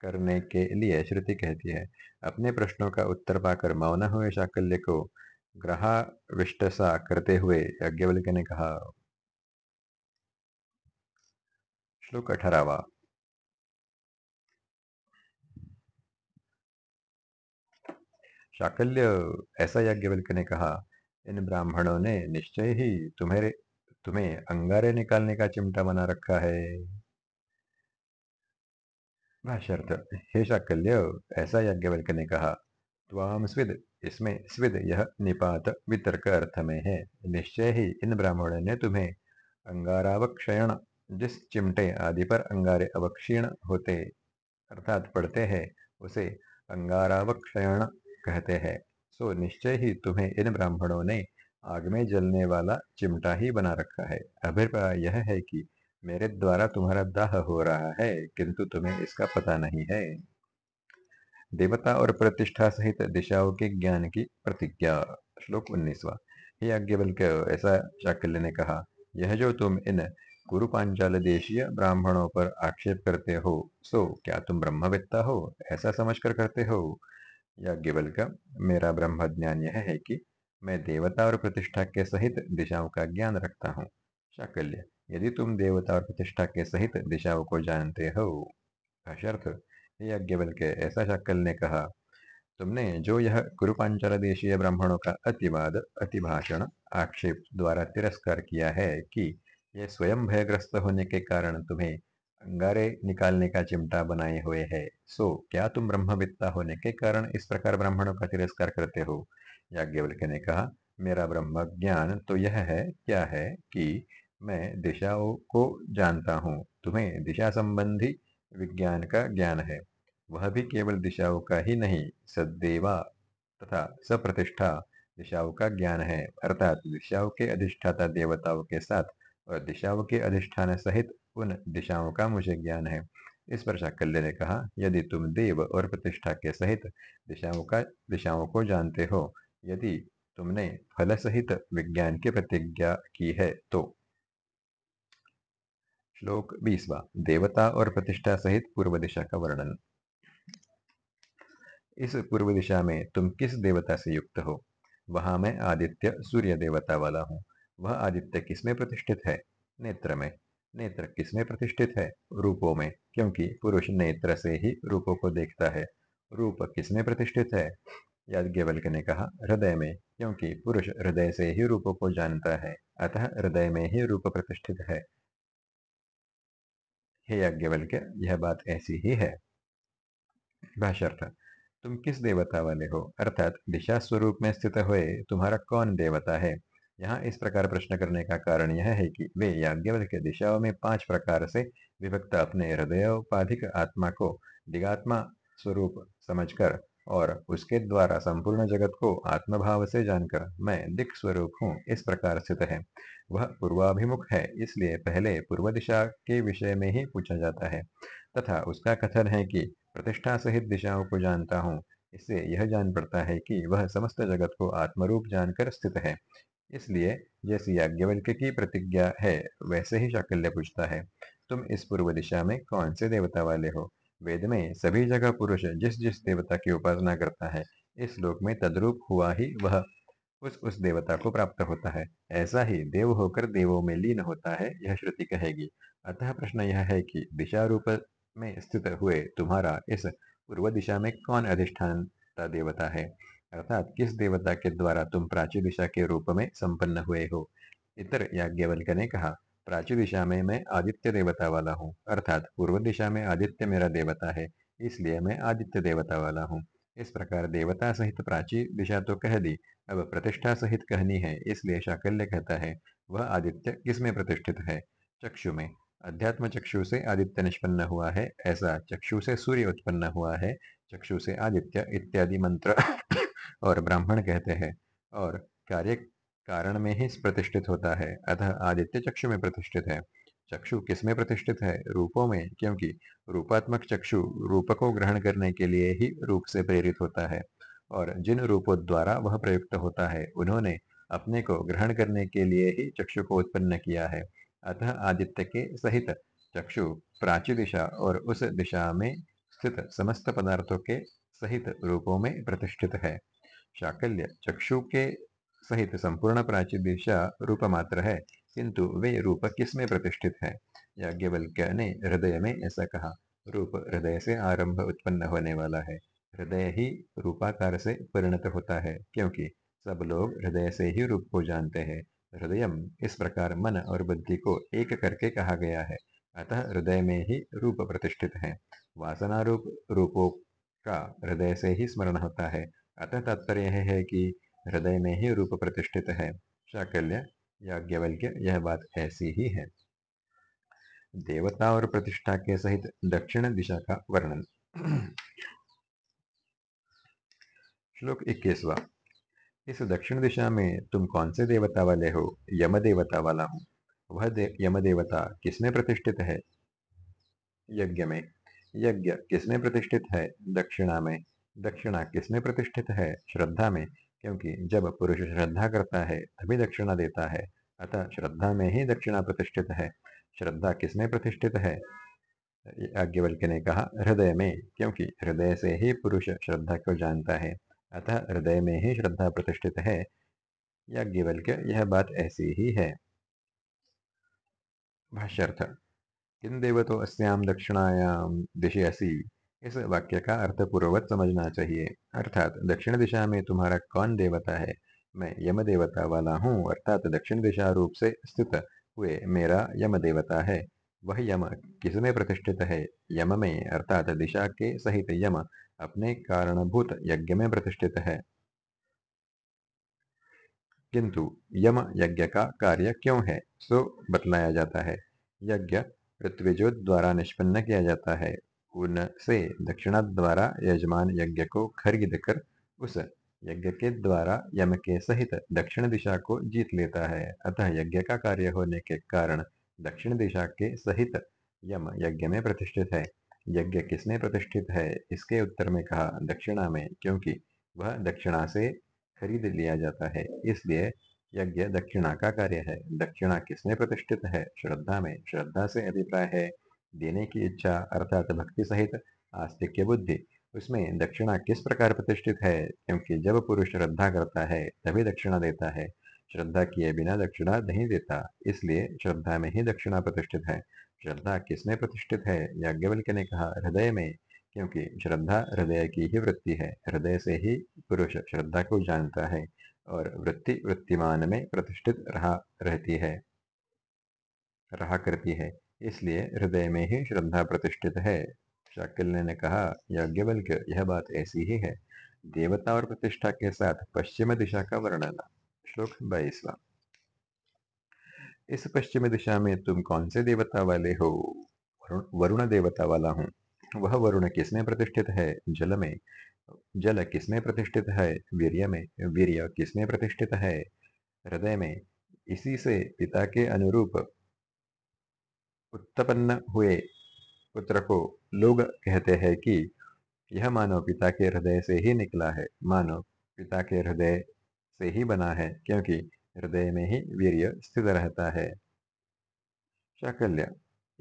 करने के लिए श्रुति कहती है, अपने प्रश्नों का उत्तर पाकर मौन हुए शाकल्य को ग्रहाविष्टसा करते हुए यज्ञवल्क्य ने कहा, श्लोक अठारहवा शाकल्य ऐसा यज्ञवल्क्य ने कहा, इन ब्राह्मणों ने निश्चय ही तुम्हें तुम्हें अंगारे निकालने का चिमटा बना रखा है। भाष्यर्थ हे शाकल्य, ऐसा यज्ञवल्क्य ने कहा त्वाम स्विद, इसमें स्विद, यह निपात वितर्क अर्थ में है। निश्चय ही इन ब्राह्मणों ने तुम्हें अंगारावक्षयण, जिस चिमटे आदि पर अंगारे अवक्षीण होते, अर्थात पड़ते हैं, उसे अंगारावक्षयण कहते हैं। सो, निश्चय ही तुम्हें इन ब्राह्मणों ने आग में जलने वाला चिमटा ही बना रखा है। अभिप्राय यह है कि मेरे द्वारा तुम्हारा दाह हो रहा है, किंतु तुम्हें इसका पता नहीं है। देवता और प्रतिष्ठा सहित दिशाओं के ज्ञान की प्रतिज्ञा। श्लोक उन्नीसवा। हे आज्ञवल्क्य, ऐसा चाकल्य ने कहा, यह जो तुम इन गुरु पांचाल देशीय ब्राह्मणों पर आक्षेप करते हो, सो क्या तुम ब्रह्मवेत्ता हो? ऐसा समझकर करते हो? याज्ञवल्क्य मेरा ब्रह्म ज्ञान यह है कि मैं देवता और प्रतिष्ठा के सहित दिशाओं का ज्ञान रखता हूँ। शाकल्य, यदि तुम देवता और प्रतिष्ठा के सहित दिशाओं को जानते हो। भाष्यर्थ यज्ञवल के ऐसा शक्ल ने कहा, तुमने जो यह कुरुपांचल देशीय ब्राह्मणों का अतिवाद, अतिभाषण, आक्षेप द्वारा तिरस्कार किया है कि यह स्वयं भयग्रस्त होने के कारण तुम्हें अंगारे निकालने का चिमटा बनाए हुए है। सो, क्या तुम ब्रह्मविद्ता होने के कारण इस प्रकार ब्राह्मणों का तिरस्कार करते हो? याज्ञवल्क्य ने कहा, मेरा ब्रह्म ज्ञान तो यह है, क्या है कि मैं दिशाओं को जानता हूँ। तुम्हें दिशा संबंधी विज्ञान का ज्ञान है। वह भी केवल दिशाओं का ही नहीं सदेवा तथा सप्रतिष्ठा दिशाओं का ज्ञान है। अर्थात दिशाओं के अधिष्ठाता देवताओं के साथ और दिशाओं के अधिष्ठान सहित उन दिशाओं का मुझे ज्ञान है। इस पर शाकल्य ने कहा, यदि तुम देव और प्रतिष्ठा के सहित दिशाओं का, दिशाओं को जानते हो, यदि तुमने फल सहित विज्ञान की प्रतिज्ञा की है तो श्लोक बीसवा, देवता और प्रतिष्ठा सहित पूर्व दिशा का वर्णन। इस पूर्व दिशा में तुम किस देवता से युक्त हो? वहाँ मैं आदित्य सूर्य देवता वाला हूँ। वह आदित्य किसमें प्रतिष्ठित है? नेत्र में। नेत्र किसमें प्रतिष्ठित है? रूपों में, क्योंकि पुरुष नेत्र से ही रूपों को देखता है। रूप किसमें प्रतिष्ठित है? याज्ञवल्क ने कहा, हृदय में, क्योंकि पुरुष हृदय से ही रूपों को जानता है, अतः हृदय में ही रूप प्रतिष्ठित है। हे याज्ञवल्क्य यह बात ऐसी ही है। भाष्यर्थ, तुम किस देवता वाले हो? अर्थात दिशा स्वरूप में स्थित हुए तुम्हारा कौन देवता है? यहाँ इस प्रकार प्रश्न करने का कारण यह है कि वे याज्ञवल्क्य दिशाओं में पाँच प्रकार से विभक्त अपने हृदयोपाधिक आत्मा को दिगात्मा स्वरूप समझकर और उसके द्वारा संपूर्ण जगत को आत्मभाव से जानकर मैं दिक् स्वरूप हूँ, इस प्रकार स्थित है। वह पूर्वाभिमुख है, इसलिए पहले पूर्व दिशा के विषय में ही पूछा जाता है। तथा उसका कथन है कि प्रतिष्ठा सहित दिशाओं को जानता हूँ, इससे यह जान पड़ता है कि वह समस्त जगत को आत्मरूप जानकर स्थित है। इसलिए जैसी याज्ञवल्क्य की प्रतिज्ञा है, वैसे ही शाकल्य पूछता है, तुम इस पूर्व दिशा में कौन से देवता वाले हो? वेद में सभी जगह पुरुष जिस जिस देवता की उपासना करता है, इस लोक में तद्रूप हुआ ही वह उस उस देवता को प्राप्त होता है। ऐसा ही देव होकर देवों में लीन होता है, यह श्रुति कहेगी। अतः प्रश्न यह है कि दिशा रूप में स्थित हुए तुम्हारा इस पूर्व दिशा में कौन अधिष्ठान देवता है? अर्थात किस देवता के द्वारा तुम प्राची दिशा के रूप में संपन्न हुए हो? इतर याज्ञवल्क ने कहा, प्राची दिशा में मैं आदित्य देवता वाला हूँ, अर्थात पूर्व दिशा में आदित्य मेरा देवता है, इसलिए मैं आदित्य देवता वाला हूँ। इस प्रकार देवता सहित प्राची दिशा तो कह दी, अब प्रतिष्ठा सहित कहनी है, इसलिए शाकल्य कहता है, वह आदित्य किसमें प्रतिष्ठित है? चक्षु में, अध्यात्म चक्षु से आदित्य निष्पन्न हुआ है, ऐसा चक्षु से सूर्य उत्पन्न हुआ है, चक्षु से आदित्य इत्यादि मंत्र और ब्राह्मण कहते हैं, और कार्य कारण में ही प्रतिष्ठित होता है, अतः आदित्य चक्षु में प्रतिष्ठित है। चक्षु किसमें प्रतिष्ठित है? रूपों में, क्योंकि रूपात्मक चक्षु रूप को ग्रहण करने के लिए ही रूप से प्रेरित होता है, और जिन रूपों द्वारा वह प्रयुक्त होता है, उन्होंने अपने को ग्रहण करने के लिए ही चक्षु को उत्पन्न किया है। अतः आदित्य के सहित चक्षु प्राची दिशा और उस दिशा में स्थित समस्त पदार्थों के सहित रूपों में प्रतिष्ठित है। शाकल्य चक्षु के सहित संपूर्ण प्राची दिशा रूप मात्र है, किंतु वे रूप किसमें प्रतिष्ठित है? याज्ञवल्क्य ने हृदय में ऐसा कहा, रूप हृदय से आरंभ उत्पन्न होने वाला है। हृदय ही रूपाकार से परिणत होता है, क्योंकि सब लोग हृदय से ही रूप को जानते हैं। हृदय इस प्रकार मन और बुद्धि को एक करके कहा गया है, अतः हृदय में ही रूप प्रतिष्ठित है। वासना रूप रूपों का हृदय से ही स्मरण होता है अतः तात्पर्य यह है कि हृदय में ही रूप प्रतिष्ठित है। शाकल्य याज्ञवल्क्य यह बात ऐसी ही है। देवता और प्रतिष्ठा के सहित दक्षिण दिशा का वर्णन। श्लोक इक्कीसवा। इस दक्षिण दिशा में तुम कौन से देवता वाले हो? यम देवता वाला हूँ। वह दे, यम देवता किसमें प्रतिष्ठित है? यज्ञ में। यज्ञ किसमें प्रतिष्ठित है? दक्षिणा में। दक्षिणा किसमें प्रतिष्ठित है? श्रद्धा में, क्योंकि जब पुरुष श्रद्धा करता है, तभी दक्षिणा देता है। अतः श्रद्धा में ही दक्षिणा प्रतिष्ठित है। श्रद्धा किसमें प्रतिष्ठित है? याज्ञवल्क्य ने कहा, हृदय में, क्योंकि हृदय से ही पुरुष श्रद्धा को जानता है। अतः हृदय में ही श्रद्धा प्रतिष्ठित है। याज्ञवल्क्य, यह बात ऐसी ही है। भाष्यर्थ किन देवतो अस्याम दक्षिणायाम दिशि असी। इस वाक्य का अर्थ पूर्ववत समझना चाहिए। अर्थात, दक्षिण दिशा में तुम्हारा कौन देवता है? मैं यम देवता वाला हूँ, अर्थात दक्षिण दिशा रूप से स्थित हुए मेरा यम देवता है। वह यम किसमें प्रतिष्ठित है? यम में, अर्थात दिशा के सहित यम अपने कारणभूत यज्ञ में प्रतिष्ठित है। किंतु, यम यज्ञ का कार्य क्यों है? सो बतलाया जाता है। यज्ञ पृथ्वीजोत द्वारा निष्पन्न किया जाता है। उनसे दक्षिणा द्वारा यजमान यज्ञ को खरीद कर उस यज्ञ के द्वारा यम के सहित दक्षिण दिशा को जीत लेता है। अतः यज्ञ का कार्य होने के कारण दक्षिण दिशा के सहित यम यज्ञ में प्रतिष्ठित है। यज्ञ किसने प्रतिष्ठित है? इसके उत्तर में कहा, दक्षिणा में, क्योंकि वह दक्षिणा से खरीद लिया जाता है। इसलिए यज्ञ दक्षिणा का कार्य है। दक्षिणा किसने प्रतिष्ठित है? श्रद्धा में। श्रद्धा से अभिप्राय है। देने की इच्छा अर्थात भक्ति सहित आस्तिक्य बुद्धि। उसमें दक्षिणा किस प्रकार प्रतिष्ठित है? क्योंकि जब पुरुष श्रद्धा करता है, तभी दक्षिणा देता है। श्रद्धा किए बिना दक्षिणा नहीं देता, इसलिए श्रद्धा में ही दक्षिणा प्रतिष्ठित है। श्रद्धा किसमें प्रतिष्ठित है? याज्ञवल्क्य ने कहा, हृदय में। क्योंकि श्रद्धा हृदय की ही वृत्ति है। हृदय से ही पुरुष श्रद्धा को जानता है और वृत्ति वृत्तिमान में प्रतिष्ठित रहा, रहती है, रहा करती है। इसलिए हृदय में ही श्रद्धा प्रतिष्ठित है। शाकिल्य ने कहा, याज्ञवल्क्य, यह बात ऐसी ही है। देवता और प्रतिष्ठा के साथ पश्चिम दिशा का वर्णन। श्लोक बाईसवा। इस पश्चिम दिशा में तुम कौन से देवता वाले हो? वरुण देवता वाला हूँ। वह वरुण किसमें प्रतिष्ठित है? जल में। जल किसमें प्रतिष्ठित है? वीर्य में। वीर्य किसमें प्रतिष्ठित है? हृदय में। इसी से पिता के अनुरूप उत्पन्न हुए। पुत्र को लोग कहते हैं कि, यह मानव पिता के हृदय से ही निकला है। मानव पिता के हृदय से ही बना है, क्योंकि हृदय में ही वीर्य स्थित रहता है। शाकल्य,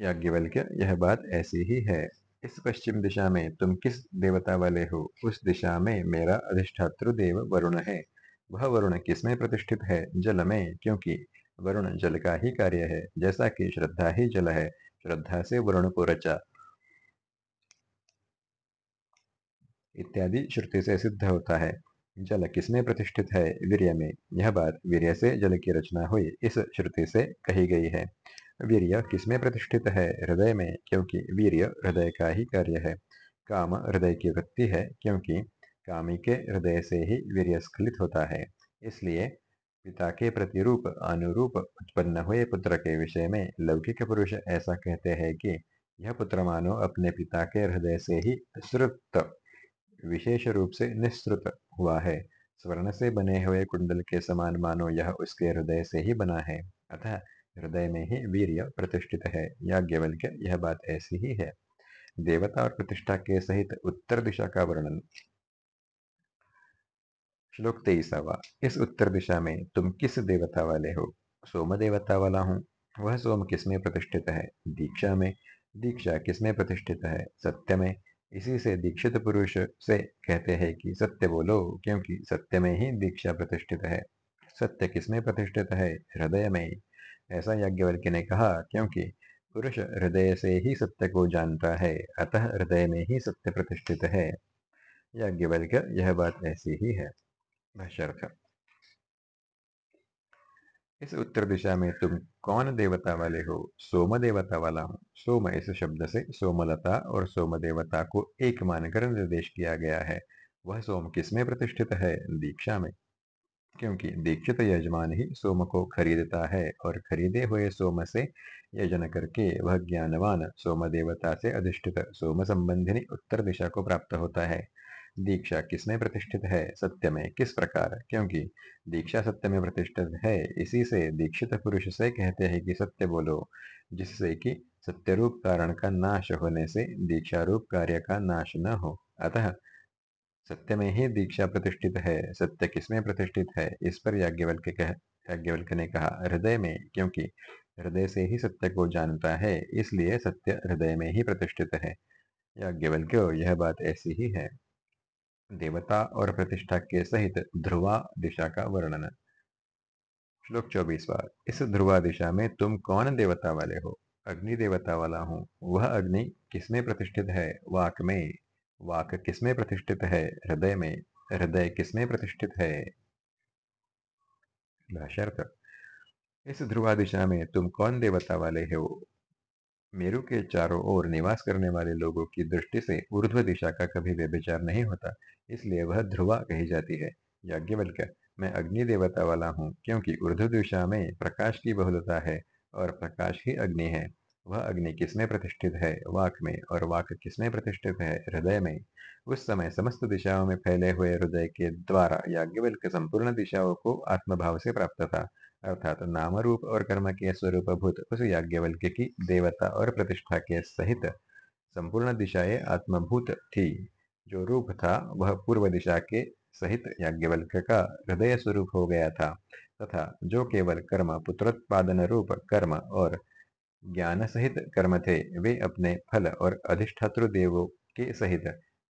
याज्ञवल्क्य, यह बात ऐसी ही है। इस पश्चिम दिशा में तुम किस देवता वाले हो? उस दिशा में मेरा अधिष्ठातृ देव वरुण है। वह वरुण किसमें प्रतिष्ठित है? जल में, क्योंकि वरुण जल का ही कार्य है, जैसा कि श्रद्धा ही जल है, श्रद्धा से वरुण को रचा। इत्यादि श्रुति से सिद्ध होता है। जल किसमें प्रतिष्ठित है? वीर्य में। यह बात वीर्य से जल की रचना हुई, इस श्रुति से कही गई है। वीर्य किसमें प्रतिष्ठित है? हृदय में, क्योंकि वीर्य हृदय का ही कार्य है। काम हृदय की वृत्ति है, क्योंकि कामी के हृदय से ही वीर्य स्खलित होता है। इसलिए पिता के प्रतिरूप अनुरूप, उत्पन्न हुए पुत्र के विषय में लौकिक पुरुष ऐसा कहते हैं कि यह पुत्र मानो अपने पिता के हृदय से ही श्रुत, विशेष रूप से निस्तृत हुआ है। स्वर्ण से बने हुए कुंडल के समान मानो यह उसके हृदय से ही बना है। अतः हृदय में ही वीर्य प्रतिष्ठित है। याज्ञवल्क्य यह बात ऐसी ही है? देवता और प्रतिष्ठा के सहित उत्तर दिशा का वर्णन। श्लोक तेईसावा, इस उत्तर दिशा में तुम किस देवता वाले हो? सोम देवता वाला हूँ। वह सोम किसमें प्रतिष्ठित है? दीक्षा में। दीक्षा किसमें प्रतिष्ठित है? सत्य में। इसी से दीक्षित पुरुष से कहते हैं कि सत्य बोलो, क्योंकि सत्य में ही दीक्षा प्रतिष्ठित है। सत्य किसमें प्रतिष्ठित है? हृदय में। ऐसा याज्ञवल्क्य ने कहा, क्योंकि पुरुष हृदय से ही सत्य को जानता है, अतः हृदय में ही सत्य प्रतिष्ठित है। याज्ञवल्क्य, यह बात ऐसी ही है। इस उत्तर दिशा में तुम कौन देवता वाले हो? सोम देवता वाला हूँ। सोम इस शब्द से सोमलता और सोम देवता को एक मानकर निर्देश किया गया है। वह सोम किसमें प्रतिष्ठित है? दीक्षा में। क्योंकि दीक्षित यजमान ही सोम को खरीदता है और खरीदे हुए सोम से यजन करके वह ज्ञानवान सोम देवता से अधिष्ठित। सोम संबंधिनी उत्तर दिशा को प्राप्त होता है। दीक्षा किसमें प्रतिष्ठित है? सत्य में किस प्रकार? क्योंकि दीक्षा सत्य में प्रतिष्ठित है, इसी से दीक्षित पुरुष से कहते हैं कि सत्य बोलो, जिससे कि सत्य रूप कारण का नाश होने से दीक्षा रूप कार्य का नाश न हो। अतः सत्य में ही दीक्षा प्रतिष्ठित है। सत्य किसमें प्रतिष्ठित है? इस पर याज्ञवल्क्य कह, याज्ञवल्क्य ने कहा, हृदय में, क्योंकि हृदय से ही सत्य को जानता है, इसलिए सत्य हृदय में ही प्रतिष्ठित है। याज्ञवल्क्य, यह बात ऐसी ही है। देवता और प्रतिष्ठा के सहित ध्रुवा दिशा का वर्णन। श्लोक चौबीसवा इस ध्रुवा दिशा में तुम कौन देवता वाले हो? अग्नि देवता वाला हूँ। वह अग्नि किसमें प्रतिष्ठित है? वाक में। वाक किसमें प्रतिष्ठित है? हृदय में। हृदय किसमें प्रतिष्ठित है? इस ध्रुवा दिशा में तुम कौन देवता वाले हो? मेरु के चारों ओर निवास करने वाले लोगों की दृष्टि से ऊर्ध्व दिशा का कभी व्यभिचार नहीं होता, इसलिए वह ध्रुवा कही जाती है। याज्ञवल्क्य, मैं अग्नि देवता वाला हूँ, क्योंकि ऊर्ध्व दिशा में प्रकाश की बहुलता है और प्रकाश ही अग्नि है। वह अग्नि किसमें प्रतिष्ठित है? वाक में, और वाक किसमें प्रतिष्ठित है? हृदय में। उस समय समस्त दिशाओं में फैले हुए हृदय के द्वारा याज्ञवल्क संपूर्ण दिशाओं को आत्मभाव से प्राप्त था। अर्थात नाम रूप और कर्म के स्वरूप भूत उस याज्ञवल्क्य की देवता और प्रतिष्ठा के सहित संपूर्ण दिशाएँ आत्मभूत थी। जो रूप था, वह पूर्व दिशा के सहित याज्ञवल्क्य का हृदय स्वरूप हो गया था, तथा जो केवल कर्म, पुत्रोत्पादन रूप, कर्म और ज्ञान सहित कर्म थे, वे अपने फल और अधिष्ठातृ देवों के सहित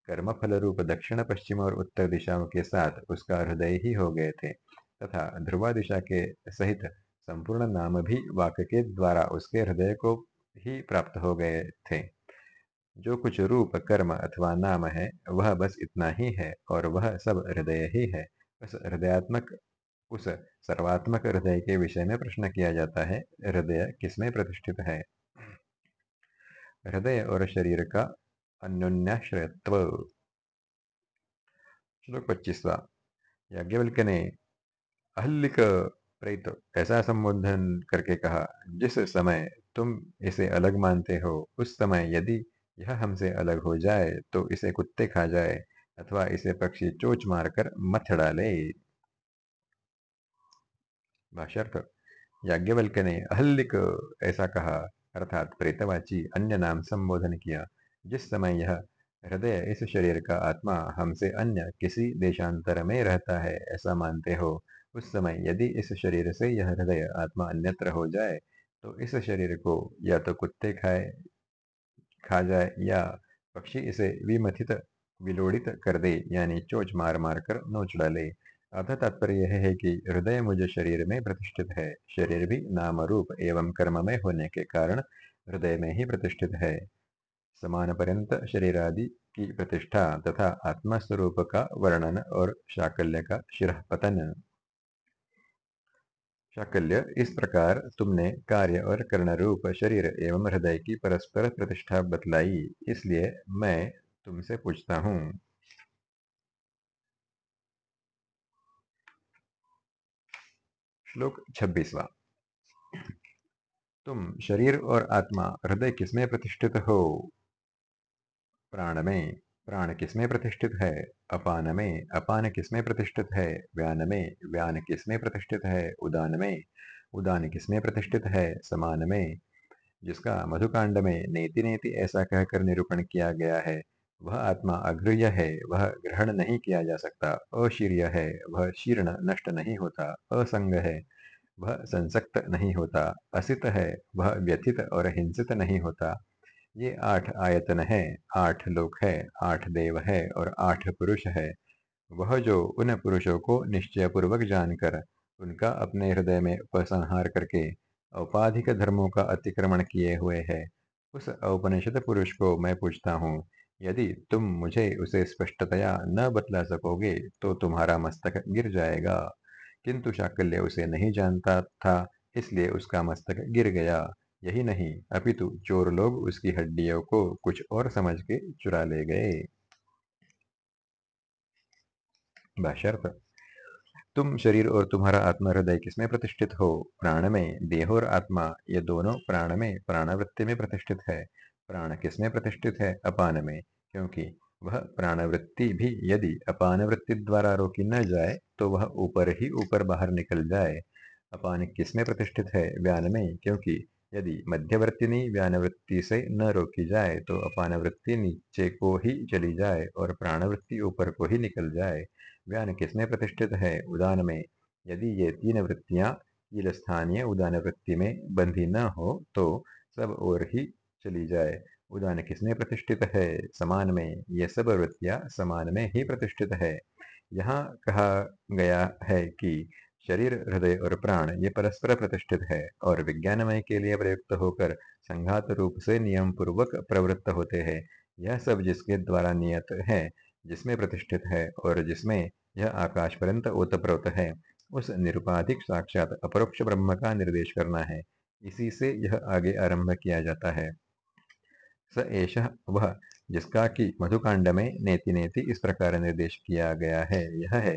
कर्म फल रूप दक्षिण, पश्चिम और उत्तर दिशाओं के साथ उसका हृदय ही हो गए थे। तथा ध्रुवा दिशा के सहित संपूर्ण नाम भी वाक्य के द्वारा उसके हृदय को ही प्राप्त हो गए थे। जो कुछ रूप, कर्म अथवा नाम है, वह बस इतना ही है और वह सब हृदय ही है। उस हृदयात्मक, उस सर्वात्मक हृदय के विषय में प्रश्न किया जाता है, हृदय किसमें प्रतिष्ठित है? हृदय और शरीर का अन्योन्याश्रयत्व। श्लोक पच्चीसवा। याज्ञवल्क्य ने अहल्लिक प्रेत ऐसा संबोधन करके कहा, जिस समय तुम इसे अलग मानते हो, उस समय यदि यह हमसे अलग हो जाए तो इसे कुत्ते खा जाए अथवा इसे पक्षी चोच मारकर मथ डाले। भाष्यर्थ, याज्ञवल्क्य ने अहल्लिक ऐसा कहा, अर्थात प्रेतवाची अन्य नाम संबोधन किया, जिस समय यह हृदय, इस शरीर का आत्मा हमसे अन्य किसी देशांतर में रहता है, ऐसा मानते हो उस समय यदि इस शरीर से यह हृदय आत्मा अन्यत्र हो जाए तो इस शरीर को या तो कुत्ते खाए, खा जाए या पक्षी इसे विमथित, विलोड़ित कर दे, यानी चोच मार मार कर नोच डाले। अतः तात्पर्य यह है कि हृदय मुझ शरीर में प्रतिष्ठित है। शरीर भी नाम रूप एवं कर्म में होने के कारण हृदय में ही प्रतिष्ठित है। समान पर्यंत शरीर आदि की प्रतिष्ठा तथा आत्मा स्वरूप का वर्णन और शाकल्य का शिरह पतन शाकल्य, इस प्रकार तुमने कार्य और कर्ण रूप शरीर एवं हृदय की परस्पर प्रतिष्ठा बतलाई, इसलिए मैं तुमसे पूछता हूँ। श्लोक छब्बीसवा। तुम शरीर और आत्मा हृदय किसमें प्रतिष्ठित हो? प्राण में। प्राण किसमें प्रतिष्ठित है? अपान में, अपान किसमें प्रतिष्ठित है? व्यान में, व्यान किसमें प्रतिष्ठित है? उदान में, उदान किसमें प्रतिष्ठित है? समान में। जिसका मधुकांड में नेति नेति ऐसा कहकर निरूपण किया गया है, वह आत्मा अग्रय है, वह ग्रहण नहीं किया जा सकता, अशीर्य है, वह शीर्ण नष्ट नहीं होता, असंग है, वह संसक्त नहीं होता, असित है, वह व्यथित और हिंसित नहीं होता ये आठ आयतन है, आठ लोक है, आठ देव है और आठ पुरुष है। वह जो उन पुरुषों को निश्चय पूर्वक जानकर उनका अपने हृदय में उपसंहार करके औपाधिक धर्मों का अतिक्रमण किए हुए है, उस औपनिषद पुरुष को मैं पूछता हूँ, यदि तुम मुझे उसे स्पष्टतया न बतला सकोगे तो तुम्हारा मस्तक गिर जाएगा। किंतु शाकल्य उसे नहीं जानता था, इसलिए उसका मस्तक गिर गया। यही नहीं, अपितु चोर लोग उसकी हड्डियों को कुछ और समझ के चुरा ले गए। तुम शरीर और तुम्हारा आत्मा हृदय किसमें प्रतिष्ठित हो? प्राण में, देह और आत्मा, ये दोनों प्राण में, प्राणवृत्ति में प्रतिष्ठित है। प्राण किसमें प्रतिष्ठित है? अपान में, क्योंकि वह प्राणवृत्ति भी यदि अपान वृत्ति द्वारा रोकी न जाए तो वह ऊपर ही ऊपर बाहर निकल जाए। अपान किसमें प्रतिष्ठित है? व्यान में, क्योंकि यदि मध्यवर्तिनी व्यानवृत्ति से न रोकी जाए तो अपान वृत्ति नीचे को ही चली जाए और प्राणवृत्ति ऊपर को ही निकल जाए। व्यान किसमें प्रतिष्ठित है? उदान में। यदि ये तीन वृत्तियाँ कील स्थानीय उदान वृत्ति में बंधी न हो तो सब और ही चली जाए। उदान किसमें प्रतिष्ठित है? समान में। ये सब वृत्तियाँ समान में ही प्रतिष्ठित है। यहाँ कहा गया है कि शरीर, हृदय और प्राण ये परस्पर प्रतिष्ठित है और विज्ञानमय के लिए प्रयुक्त होकर संघात रूप से नियम पूर्वक प्रवृत्त होते हैं। यह सब जिसके द्वारा नियत है, जिसमें प्रतिष्ठित है और जिसमें यह आकाश पर्यंत ओतप्रोत है, उस निरुपाधिक साक्षात अपरोक्ष ब्रह्म का निर्देश करना है। इसी से यह आगे आरंभ किया जाता है। स एष वह जिसका कि मधुकांड में नेति नेति इस प्रकार निर्देश किया गया है, यह है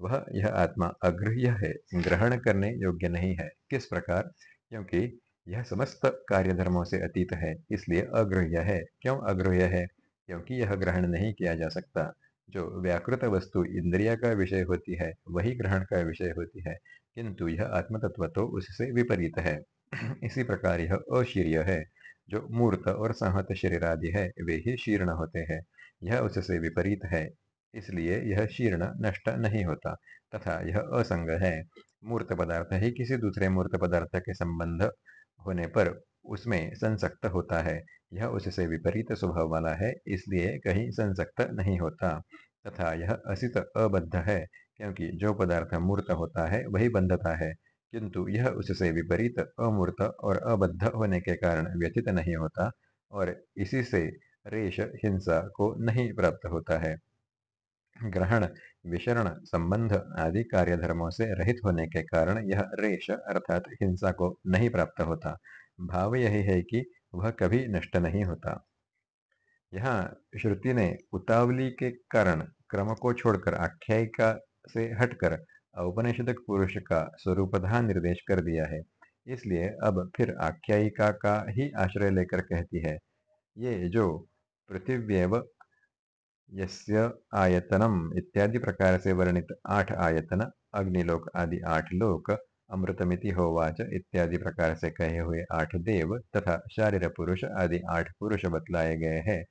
वह यह आत्मा अग्रह्य है, ग्रहण करने योग्य नहीं है। किस प्रकार? क्योंकि यह समस्त कार्य धर्मों से अतीत है, इसलिए अग्रह्य है। क्यों अग्रह्य है? क्योंकि यह ग्रहण नहीं किया जा सकता। जो व्याकृत वस्तु इंद्रिया का विषय होती है, वही ग्रहण का विषय होती है, किंतु यह आत्मतत्व तो उससे विपरीत है। इसी प्रकार यह अशीर्य है। जो मूर्त और संहत शरीर आदि है, वे ही शीर्ण होते हैं। यह उससे विपरीत है। इसलिए यह शीर्ण नष्ट नहीं होता, तथा यह असंग है। मूर्त पदार्थ ही किसी दूसरे मूर्त पदार्थ के संबंध होने पर उसमें संसक्त होता है। यह उससे विपरीत स्वभाव वाला है, इसलिए कहीं संसक्त नहीं होता, तथा यह असित अबद्ध है, क्योंकि जो पदार्थ मूर्त होता है, वही बंधता है। किंतु यह उससे विपरीत अमूर्त और अबद्ध होने के कारण व्यतीत नहीं होता, और इसी से रेश हिंसा को नहीं प्राप्त होता है। ग्रहण, विशरण, संबंध आदि कार्य धर्मों से रहित होने के कारण यह रेश अर्थात हिंसा को नहीं प्राप्त होता। भाव यही है कि वह कभी नष्ट नहीं होता। यहाँ श्रुति ने उतावली के कारण क्रम को छोड़कर आख्यायिका से हटकर औपनिषदक पुरुष का स्वरूपधा निर्देश कर दिया है। इसलिए अब फिर आख्यायिका का ही आश्रय लेकर कहती है, ये जो पृथिव्यव यस्य आयतनम इत्यादि प्रकार से वर्णित आठ आयतन, अग्निलोक आदि आठ लोक, अमृतमिति होवाच इत्यादि प्रकार से कहे हुए आठ देव तथा शारीर पुरुष आदि आठ पुरुष बतलाए गए हैं।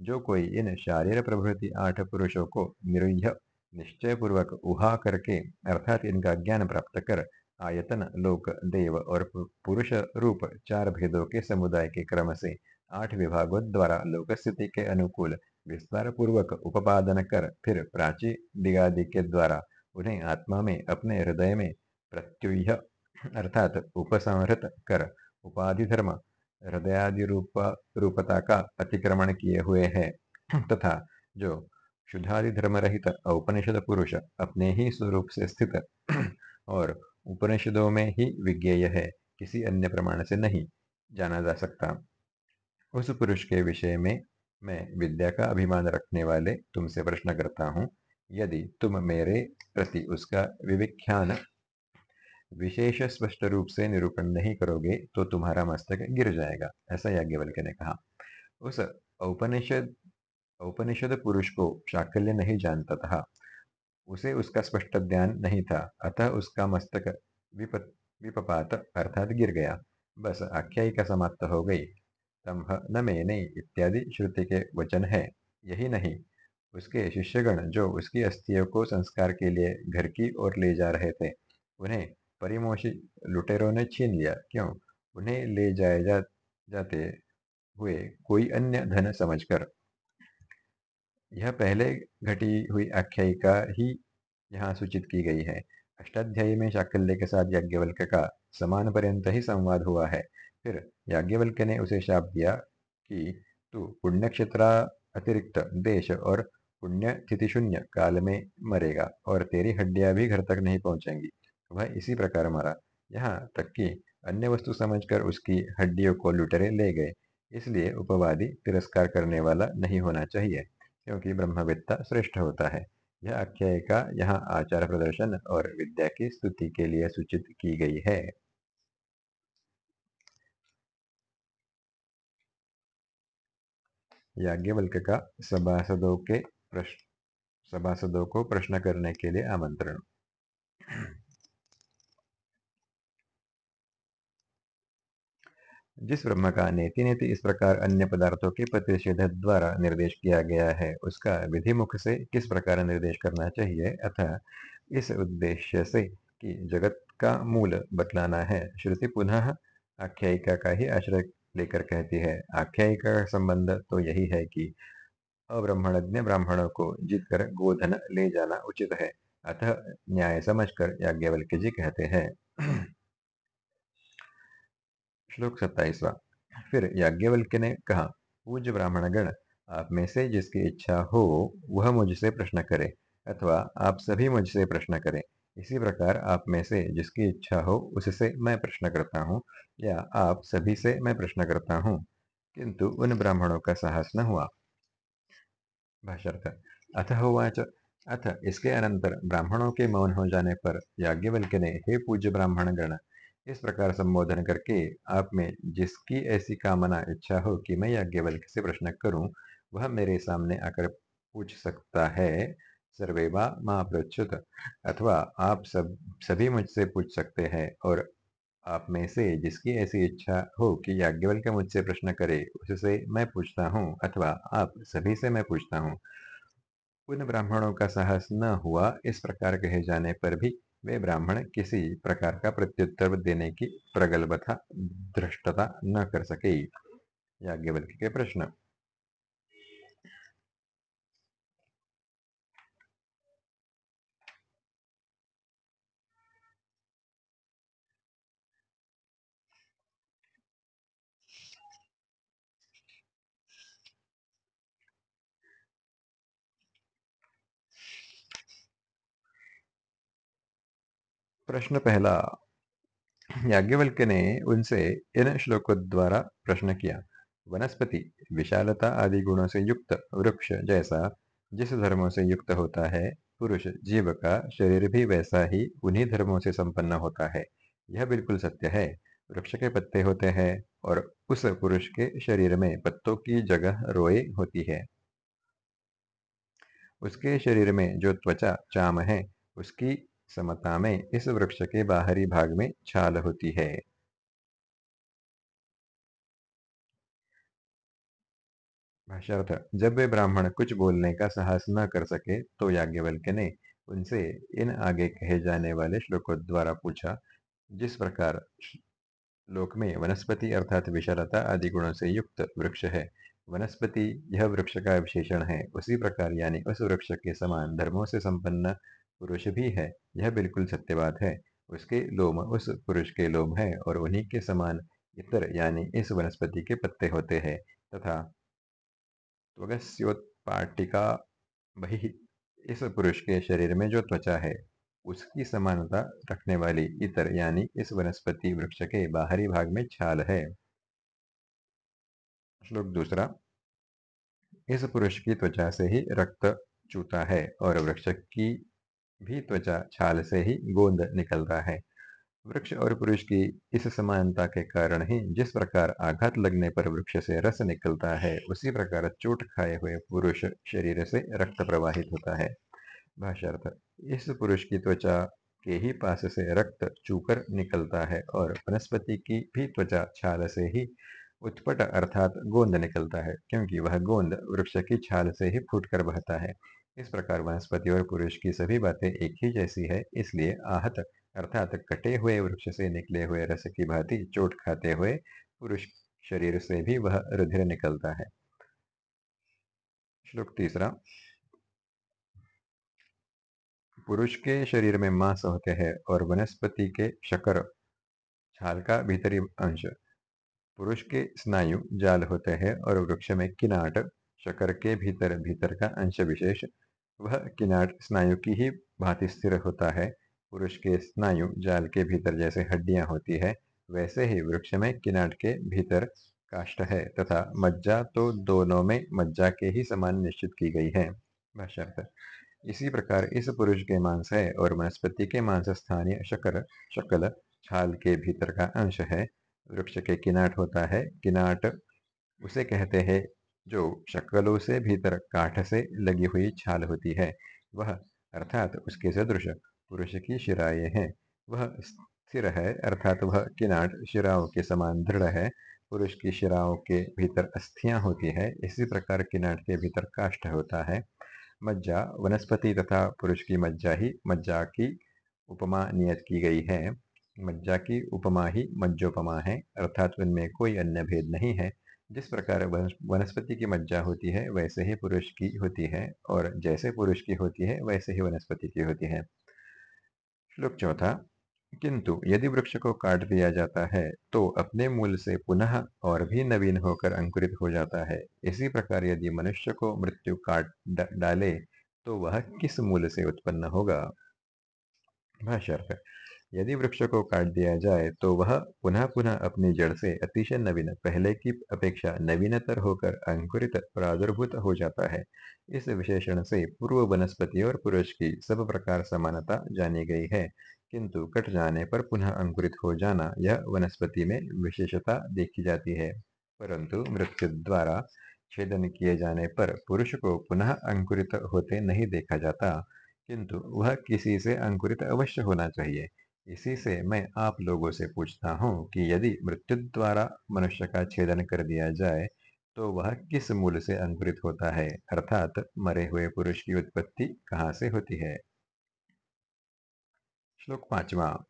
जो कोई इन शारीर प्रभृति आठ पुरुषों को निरुह्य निश्चय पूर्वक उहा करके, अर्थात इनका ज्ञान प्राप्त कर, आयतन, लोक, देव और पुरुष रूप चार भेदों के समुदाय के क्रम से आठ विभागों द्वारा लोक स्थिति के अनुकूल विस्तार पूर्वक उपादन कर, फिर प्राची दिगादि के द्वारा उन्हें आत्मा में, अपने हृदय में प्रत्युह अर्थात उपसंहृत कर उपाधि धर्म हृदयादि रूप रूपता का अतिक्रमण किए हुए है। तथा जो शुद्धादि धर्म रहित औपनिषद पुरुष अपने ही स्वरूप से स्थित और उपनिषदों में ही विज्ञेय है, किसी अन्य प्रमाण से नहीं जाना जा सकता। उस पुरुष के विषय में मैं विद्या का अभिमान रखने वाले तुमसे प्रश्न करता हूँ। यदि तुम मेरे प्रति उसका विविख्यान विशेष स्पष्ट रूप से निरूपण नहीं करोगे तो तुम्हारा मस्तक गिर जाएगा ऐसा याज्ञवल्क्य ने कहा। उस औपनिषद औपनिषद पुरुष को शाकल्य नहीं जानता था। उसे उसका स्पष्ट ज्ञान नहीं था अतः उसका मस्तक विप, विपपात अर्थात गिर गया। बस आख्यायिका समाप्त हो गई। तम्भ न मेने इत्यादि श्रुति के वचन है। यही नहीं उसके शिष्यगण जो उसकी अस्थियों को संस्कार के लिए घर की ओर ले जा रहे थे उन्हें परिमोशी लुटेरों ने छीन लिया। क्यों? उन्हें ले जाए जा, जाते हुए कोई अन्य धन समझकर। यह पहले घटी हुई आख्यायिका ही यहाँ सूचित की गई है। अष्टाध्यायी में शाकल्य के साथ यज्ञवल्क का समान पर्यंत ही संवाद हुआ है। फिर याज्ञवल्क्य ने उसे शाप दिया कि तू पुण्य क्षेत्र अतिरिक्त देश और पुण्य तिथि शून्य काल में मरेगा और तेरी हड्डियाँ भी घर तक नहीं पहुंचेंगी। वह इसी प्रकार मरा। यहाँ तक कि अन्य वस्तु समझकर उसकी हड्डियों को लुटेरे ले गए। इसलिए उपवादी तिरस्कार करने वाला नहीं होना चाहिए, क्योंकि ब्रह्मविद्ता श्रेष्ठ होता है। यह आख्यायिका यहाँ आचार प्रदर्शन और विद्या की स्तुति के लिए सूचित की गई है। याज्ञवल्क्य का सभासदों के प्रश्न सभासदों को प्रश्न करने के लिए आमंत्रण। जिस ब्रह्म का नेति नेति इस प्रकार अन्य पदार्थों के प्रतिषेध द्वारा निर्देश किया गया है, उसका विधि मुख से किस प्रकार निर्देश करना चाहिए? अथा, इस उद्देश्य से कि जगत का मूल बतलाना है। श्रुति पुनः आख्यायिका का ही आश्रय लेकर कहती है, आख्यायिका का संबंध तो यही है कि अब्राह्मणज्ञ ब्राह्मणों को जीत कर गोधन ले जाना उचित है। अतः न्याय समझकर याज्ञवल्क्य जी कहते हैं। श्लोक सत्ताईसवा। फिर याज्ञवल्क्य ने कहा, पूज्य ब्राह्मणगण, आप में से जिसकी इच्छा हो, वह मुझसे प्रश्न करे अथवा आप सभी मुझसे प्रश्न करें। इसी प्रकार आप में से जिसकी इच्छा हो, उससे मैं प्रश्न करता हूँ या आप सभी से मैं प्रश्न करता हूँ। किंतु उन ब्राह्मणों का साहस न हुआ। भाषार्थ अथ होवाच अथ, इसके अनंतर ब्राह्मणों के मौन हो जाने पर याज्ञवल्क्य ने हे पूज्य ब्राह्मण गण इस प्रकार संबोधन करके आप में जिसकी ऐसी कामना इच्छा हो कि मैं याज्ञवल्क्य से प्रश्न करूँ, वह मेरे सामने आकर पूछ सकता है सर्वे वा माँ पृच्छुत अथवा आप सब, सभी मुझसे पूछ सकते हैं और आप में से जिसकी ऐसी इच्छा हो कि याज्ञवल्क्य मुझसे प्रश्न करे, उससे मैं पूछता हूँ अथवा आप सभी से मैं पूछता हूँ। उन ब्राह्मणों का साहस न हुआ इस प्रकार कहे जाने पर भी वे ब्राह्मण किसी प्रकार का प्रत्युत्तर देने की प्रगल्भता दृष्टता न कर सके। याज्ञवल्क्य के प्रश्न। प्रश्न पहला, याज्ञवल्क्य ने उनसे इन श्लोकों द्वारा प्रश्न किया, वनस्पति, विशालता आदि गुणों से युक्त वृक्ष जैसा, जिस धर्मों से युक्त होता है, पुरुष जीव का शरीर भी वैसा ही उन्हीं धर्मों से संपन्न होता है। यह बिल्कुल सत्य है। वृक्ष के पत्ते होते हैं और उस पुरुष के शरीर में पत्तों की जगह रोए होती है। उसके शरीर में जो त्वचा, चाम है, उसकी समता में इस वृक्ष के बाहरी भाग में छाल होती है। भाष्यार्थ जब वे ब्राह्मण कुछ बोलने का साहस न कर सके तो याज्ञवल्क्य ने उनसे इन आगे कहे जाने वाले श्लोकों द्वारा पूछा, जिस प्रकार लोक में वनस्पति अर्थात विशालता आदि गुणों से युक्त वृक्ष है, वनस्पति यह वृक्ष का विशेषण है, उसी प्रकार यानी उस वृक्ष के समान धर्मों से संपन्न पुरुष भी है, यह बिल्कुल सत्य बात है। उसके लोम उस पुरुष के लोम है और उन्हीं के समान इतर, यानी इस वनस्पति के पत्ते होते हैं, तथा त्वगस्योत्पाटिका वही इस पुरुष के शरीर में जो त्वचा है, उसकी समानता रखने वाली इतर, यानी इस वनस्पति वृक्ष के बाहरी भाग में छाल है। श्लोक दूसरा। इस पुरुष की त्वचा से ही रक्त चूता है और वृक्ष की भी त्वचा छाल से ही गोंद निकलता है। वृक्ष और पुरुष की इस समानता के कारण ही जिस प्रकार आघात लगने पर वृक्ष से रस निकलता है, उसी प्रकार चोट खाए हुए पुरुष शरीर से रक्त प्रवाहित होता है। भाष्यार्थ, इस पुरुष की त्वचा के ही पास से रक्त चूकर निकलता है और वनस्पति की भी त्वचा छाल से ही उत्पट अर्थात गोंद निकलता है, क्योंकि वह गोंद वृक्ष की छाल से ही फूटकर बहता है। इस प्रकार वनस्पति और पुरुष की सभी बातें एक ही जैसी है, इसलिए आहत अर्थात कटे हुए वृक्ष से निकले हुए रस की भांति चोट खाते हुए पुरुष शरीर से भी वह रुधिर निकलता है। श्लोक तीसरा। पुरुष के शरीर में मांस होते हैं और वनस्पति के शकर, छाल का भीतरी अंश। पुरुष के स्नायु जाल होते हैं और वृक्ष में किनाट, शकर के भीतर भीतर का अंश विशेष वह किनाट स्नायु की ही भांति स्थिर होता है। पुरुष के स्नायु जाल के भीतर जैसे हड्डियाँ होती है, वैसे ही वृक्ष में किनार के भीतर काष्ठ है तथा मज्जा तो दोनों में मज्जा के ही समान निश्चित की गई है। इसी प्रकार इस पुरुष के मांस है और वनस्पति के मांस स्थानीय शकर शकल छाल के भीतर का अंश है। वृक्ष के किनाट होता है। किनाट उसे कहते हैं जो शकलों से भीतर काठ से लगी हुई छाल होती है, वह अर्थात उसके सदृश पुरुष की शिराएँ हैं। वह स्थिर है, अर्थात वह किनाट शिराओं के समान दृढ़ है। पुरुष की शिराओं के भीतर अस्थियाँ होती है, इसी प्रकार किनाट के भीतर काष्ठ होता है। मज्जा, वनस्पति तथा पुरुष की मज्जा ही मज्जा की उपमा नियत की गई है। मज्जा की उपमा ही मज्जोपमा है, अर्थात उनमें कोई अन्य भेद नहीं है। जिस प्रकार वनस्पति की मज्जा होती है, वैसे ही पुरुष की होती है और जैसे पुरुष की होती है, वैसे ही वनस्पति की होती है। श्लोक चौथा, किंतु यदि वृक्ष को काट दिया जाता है तो अपने मूल से पुनः और भी नवीन होकर अंकुरित हो जाता है। इसी प्रकार यदि मनुष्य को मृत्यु काट डाले तो वह किस मूल से उत्पन्न होगा? भाष्यर्थ यदि वृक्ष को काट दिया जाए तो वह पुनः पुनः अपनी जड़ से अतिशय नवीन, पहले की अपेक्षा नवीनतर होकर अंकुरित, प्रादुर्भूत हो जाता है। इस विशेषण से पूर्व वनस्पति और पुरुष की सब प्रकार समानता जानी गई है। किंतु कट जाने पर पुनः अंकुरित हो जाना, यह वनस्पति में विशेषता देखी जाती है। परंतु मृत्यु द्वारा छेदन किए जाने पर पुरुष को पुनः अंकुरित होते नहीं देखा जाता। किंतु वह किसी से अंकुरित अवश्य होना चाहिए। इसी से मैं आप लोगों से पूछता हूँ कि यदि मृत्यु द्वारा मनुष्य का छेदन कर दिया जाए तो वह किस मूल से अंकुरित होता है? अर्थात, मरे हुए पुरुष की उत्पत्ति कहाँ से होती है? श्लोक पांचवा।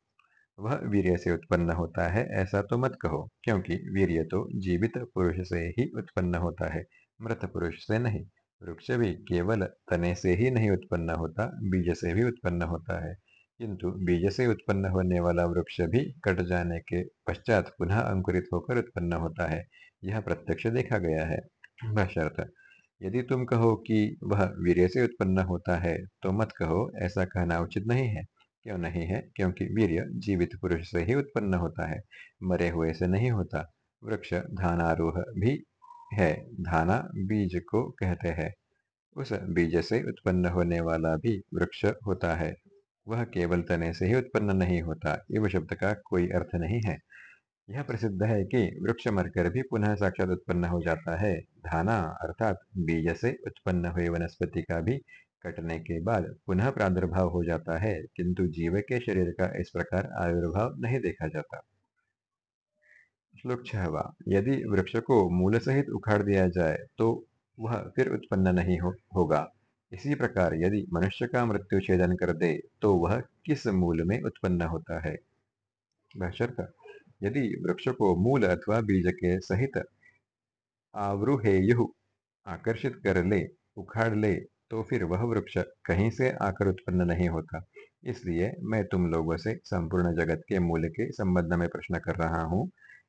वह वीर्य से उत्पन्न होता है, ऐसा तो मत कहो, क्योंकि वीर्य तो जीवित पुरुष से ही उत्पन्न होता है, मृत पुरुष से नहीं। वृक्ष भी केवल तने से ही नहीं उत्पन्न होता, बीज से भी उत्पन्न होता है। किंतु बीज से उत्पन्न होने वाला वृक्ष भी कट जाने के पश्चात पुनः अंकुरित होकर उत्पन्न होता है। यह प्रत्यक्ष देखा गया है। भाष्यर्थ यदि तुम कहो कि वह वीर्य से उत्पन्न होता है तो मत कहो, ऐसा कहना उचित नहीं है। क्यों नहीं है? क्योंकि वीर्य जीवित पुरुष से ही उत्पन्न होता है, मरे हुए से नहीं होता। वृक्ष धानारोह भी है, धाना बीज को कहते हैं। उस बीज से उत्पन्न होने वाला भी वृक्ष होता है। वह केवल तने से ही उत्पन्न नहीं होता इव शब्द का कोई अर्थ नहीं है। यह प्रसिद्ध है कि वृक्ष मरकर भी पुनः साक्षात उत्पन्न हो जाता है। धाना अर्थात बीज से उत्पन्न हुई वनस्पति का भी कटने के बाद पुनः प्रादुर्भाव हो जाता है किंतु जीव के शरीर का इस प्रकार आयुर्भाव नहीं देखा जाता। श्लोक छहवा यदि वृक्ष को मूल सहित उखाड़ दिया जाए तो वह फिर उत्पन्न नहीं हो, होगा। इसी प्रकार यदि मनुष्य का मृत्यु छेदन कर दे तो वह किस मूल में उत्पन्न होता है? यदि वृक्ष को मूल अथवा बीज के सहित आवृहेयु आकर्षित कर ले, उखाड़ ले तो फिर वह वृक्ष कहीं से आकर उत्पन्न नहीं होता। इसलिए मैं तुम लोगों से संपूर्ण जगत के मूल के संबंध में प्रश्न कर रहा हूँ।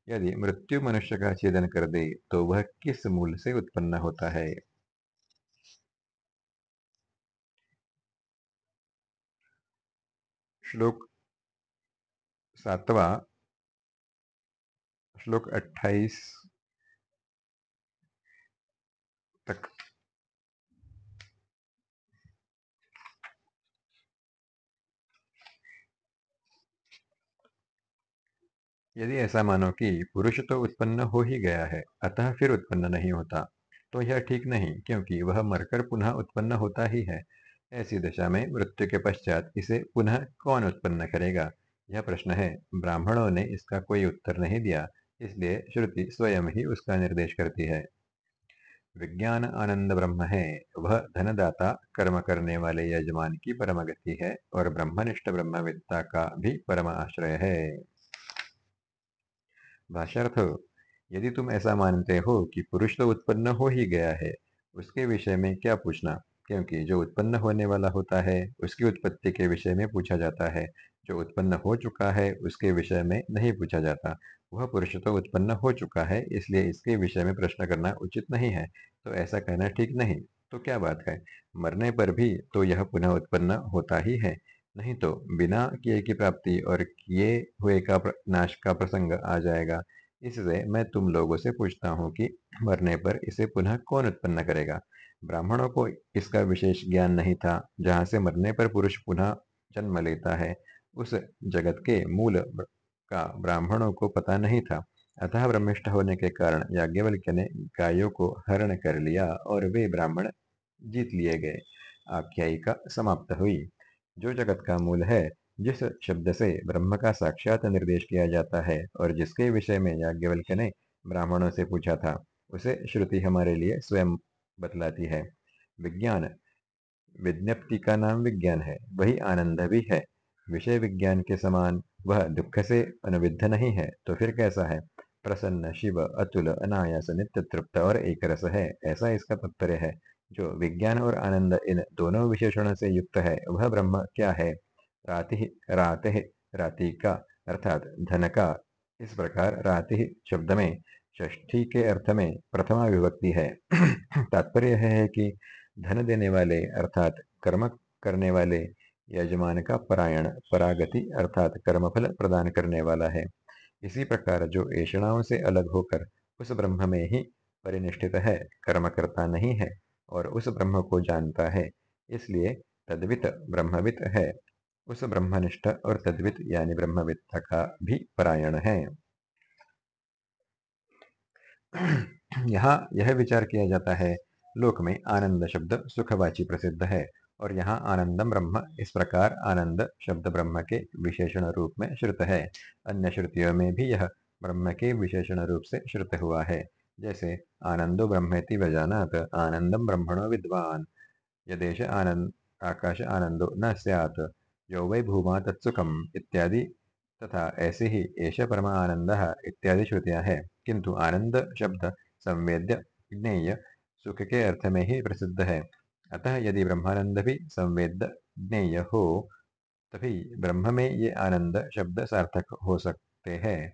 यदि मृत्यु मनुष्य का छेदन कर दे तो वह किस मूल से उत्पन्न होता है? श्लोक सातवा। श्लोक अट्ठाईस तक। यदि ऐसा मानो कि पुरुष तो उत्पन्न हो ही गया है, अतः फिर उत्पन्न नहीं होता तो यह ठीक नहीं, क्योंकि वह मरकर पुनः उत्पन्न होता ही है। ऐसी दशा में मृत्यु के पश्चात इसे पुनः कौन उत्पन्न करेगा? यह प्रश्न है। ब्राह्मणों ने इसका कोई उत्तर नहीं दिया, इसलिए श्रुति स्वयं ही उसका निर्देश करती है। विज्ञान आनंद ब्रह्म है। वह धनदाता, कर्म करने वाले यजमान की परम गति है और ब्रह्मनिष्ठ ब्रह्मविद्ता का भी परम आश्रय है। भाष्यार्थ, यदि तुम ऐसा मानते हो कि पुरुष तो उत्पन्न हो ही गया है, उसके विषय में क्या पूछना? क्योंकि जो उत्पन्न होने वाला होता है, उसकी उत्पत्ति के विषय में पूछा जाता है। जो उत्पन्न हो चुका है, उसके विषय में नहीं पूछा जाता। वह पुरुष तो उत्पन्न हो चुका है, इसलिए इसके विषय में प्रश्न करना उचित नहीं है। तो ऐसा कहना ठीक नहीं। तो क्या बात है? मरने पर भी तो यह पुनः उत्पन्न होता ही है। नहीं तो बिना किए की प्राप्ति और किए हुए का नाश का प्रसंग आ जाएगा। इससे मैं तुम लोगों से पूछता हूँ कि मरने पर इसे पुनः कौन उत्पन्न करेगा? ब्राह्मणों को इसका विशेष ज्ञान नहीं था, जहाँ से मरने पर पुरुष पुनः जन्म लेता है, उस जगत के मूल का ब्राह्मणों को पता नहीं था। अतः ब्रह्मिष्ठ होने के कारण याज्ञवल्क्य ने गायों को हरण कर लिया और वे ब्राह्मण जीत लिए गए। आख्यायिका समाप्त हुई। जो जगत का मूल है, जिस शब्द से ब्रह्म का साक्षात निर्देश किया जाता है और जिसके विषय में याज्ञवल्क्य ने ब्राह्मणों से पूछा था, उसे श्रुति हमारे लिए स्वयं बतलाती है। विज्ञान, विज्ञप्ति का नाम विज्ञान है, वही आनंद भी है। विषय विज्ञान के समान वह दुख से अनुविद्ध नहीं है तो फिर कैसा है? प्रसन्न, शिव, अतुल, अनायास, नित्य तृप्त और एक रस है, ऐसा इसका तात्पर्य है। जो विज्ञान और आनंद इन दोनों विशेषणों से युक्त है, वह ब्रह्म क्या है? राति रात राति का, अर्थात धन का, इस प्रकार राति शब्द में षष्ठी के अर्थ में प्रथमा विभक्ति है। तात्पर्य है कि धन देने वाले अर्थात कर्म करने वाले यजमान का परायण परागति अर्थात कर्मफल प्रदान करने वाला है। इसी प्रकार जो ऐषणाओं से अलग होकर उस ब्रह्म में ही परिनिष्ठित है कर्म करता नहीं है और उस ब्रह्म को जानता है इसलिए तद्वित ब्रह्मवित है। उस ब्रह्मनिष्ठ और तद्वित यानी ब्रह्मविद का भी परायण है। यहाँ यह विचार किया जाता है, लोक में आनंद शब्द सुखवाची प्रसिद्ध है और यहाँ आनंदम ब्रह्म इस प्रकार आनंद शब्द ब्रह्म के विशेषण रूप में श्रुत है। अन्य श्रुतियों में भी यह ब्रह्म के विशेषण रूप से श्रुत हुआ है, जैसे आनंदो ब्रह्मेति वजानात आनंदम ब्रह्मणो विद्वान, यदेश आनंद, आकाश आनंदो न सैत यो वै भूमा तत्सुखम इत्यादि तथा ऐसे ही ऐश परमा आनंद इत्यादि श्रुतियाँ हैं। किंतु आनंद शब्द संवेद्य ज्ञेय सुख के अर्थ में ही प्रसिद्ध है। अतः यदि ब्रह्मानंद भी संवेद ज्ञेय हो, तभी ब्रह्म में ये आनंद शब्द सार्थक हो सकते हैं।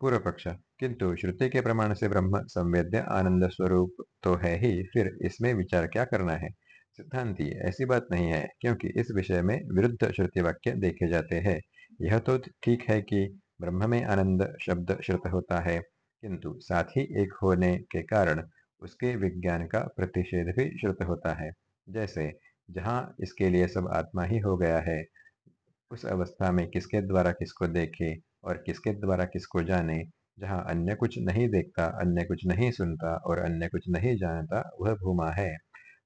पूर्व पक्ष किंतु श्रुति के प्रमाण से ब्रह्म संवेद्य आनंद स्वरूप तो है ही, फिर इसमें विचार क्या करना है? सिद्धांति, ऐसी बात नहीं है, क्योंकि इस विषय में विरुद्ध श्रुति वाक्य देखे जाते हैं। यह तो ठीक है कि ब्रह्म में आनंद शब्द श्रुत होता है, किंतु साथ ही एक होने के कारण उसके विज्ञान का प्रतिषेध भी श्रुत होता है। जैसे, जहाँ इसके लिए सब आत्मा ही हो गया है, उस अवस्था में किसके द्वारा किसको देखे और किसके द्वारा किसको जाने, जहाँ अन्य कुछ नहीं देखता, अन्य कुछ नहीं सुनता और अन्य कुछ नहीं जानता, वह भूमा है।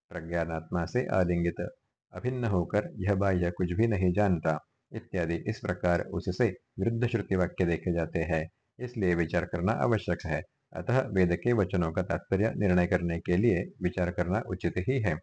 प्रज्ञानात्मा से आलिंगित, अभिन्न होकर यह बाह्य कुछ भी नहीं जानता। इत्यादि। इस प्रकार उससे विरुद्ध श्रुति वाक्य देखे जाते हैं, इसलिए विचार करना आवश्यक है। अतः वेद के वचनों का तात्पर्य निर्णय करने के लिए विचार करना उचित ही है।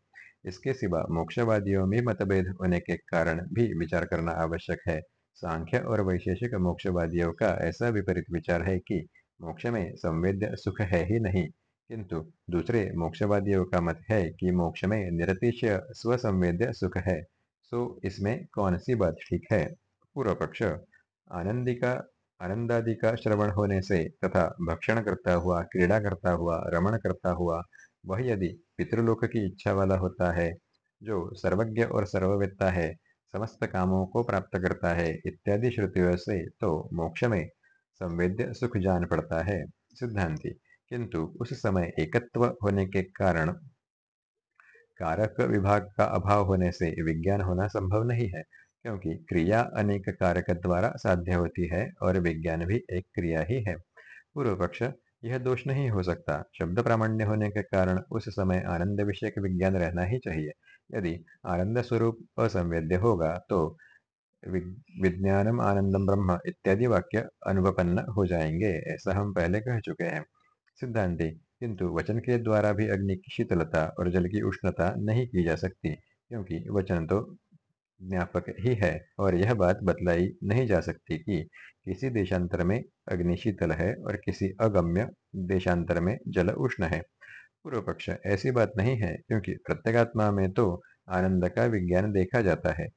इसके सिवा मोक्षवादियों में मतभेद होने के कारण भी विचार करना आवश्यक है। सांख्य और वैशेषिक मोक्षवादियों का ऐसा विपरीत विचार है कि मोक्ष में संवेद्य सुख है ही नहीं, किंतु दूसरे मोक्षवादियों का मत है कि मोक्ष में निरतिशय स्वसंवेद्य सुख है। सो इसमें कौन सी बात ठीक है? पूर्व पक्ष आनंदी का आनंदादि का श्रवण होने से तथा भक्षण करता हुआ, क्रीड़ा करता हुआ, रमण करता हुआ, वह यदि पितृलोक की इच्छा वाला होता है, जो सर्वज्ञ और सर्ववेत्ता है, समस्त कामों को प्राप्त करता है, इत्यादि श्रुतियों से तो मोक्ष में संवेद्य सुख जान पड़ता है। सिद्धांति, किंतु उस समय एकत्व होने के कारण कारक विभाग का अभाव होने से विज्ञान होना संभव नहीं है, क्योंकि क्रिया अनेक कारक द्वारा साध्य होती है और विज्ञान भी एक क्रिया ही है। पूर्व पक्ष यह दोष नहीं हो सकता। शब्द प्रामाण्य होने के कारण उस समय आनंद विषय विज्ञान रहना ही चाहिए। यदि आनंद स्वरूप असंवेद्य होगा तो विज्ञानम आनंदम ब्रह्म इत्यादि वाक्य अनुपन्न हो जाएँगे, ऐसा हम पहले कह चुके हैं। सिद्धांति किंतु वचन के द्वारा भी अग्नि की शीतलता और जल की उष्णता नहीं की जा सकती, क्योंकि वचन तो ज्ञापक ही है और यह बात बतलाई नहीं जा सकती कि किसी देशांतर में अग्नि शीतल है और किसी अगम्य देशांतर में जल उष्ण है। पूर्व पक्ष ऐसी बात नहीं है, क्योंकि प्रत्येगात्मा में तो आनंद का विज्ञान देखा जाता है।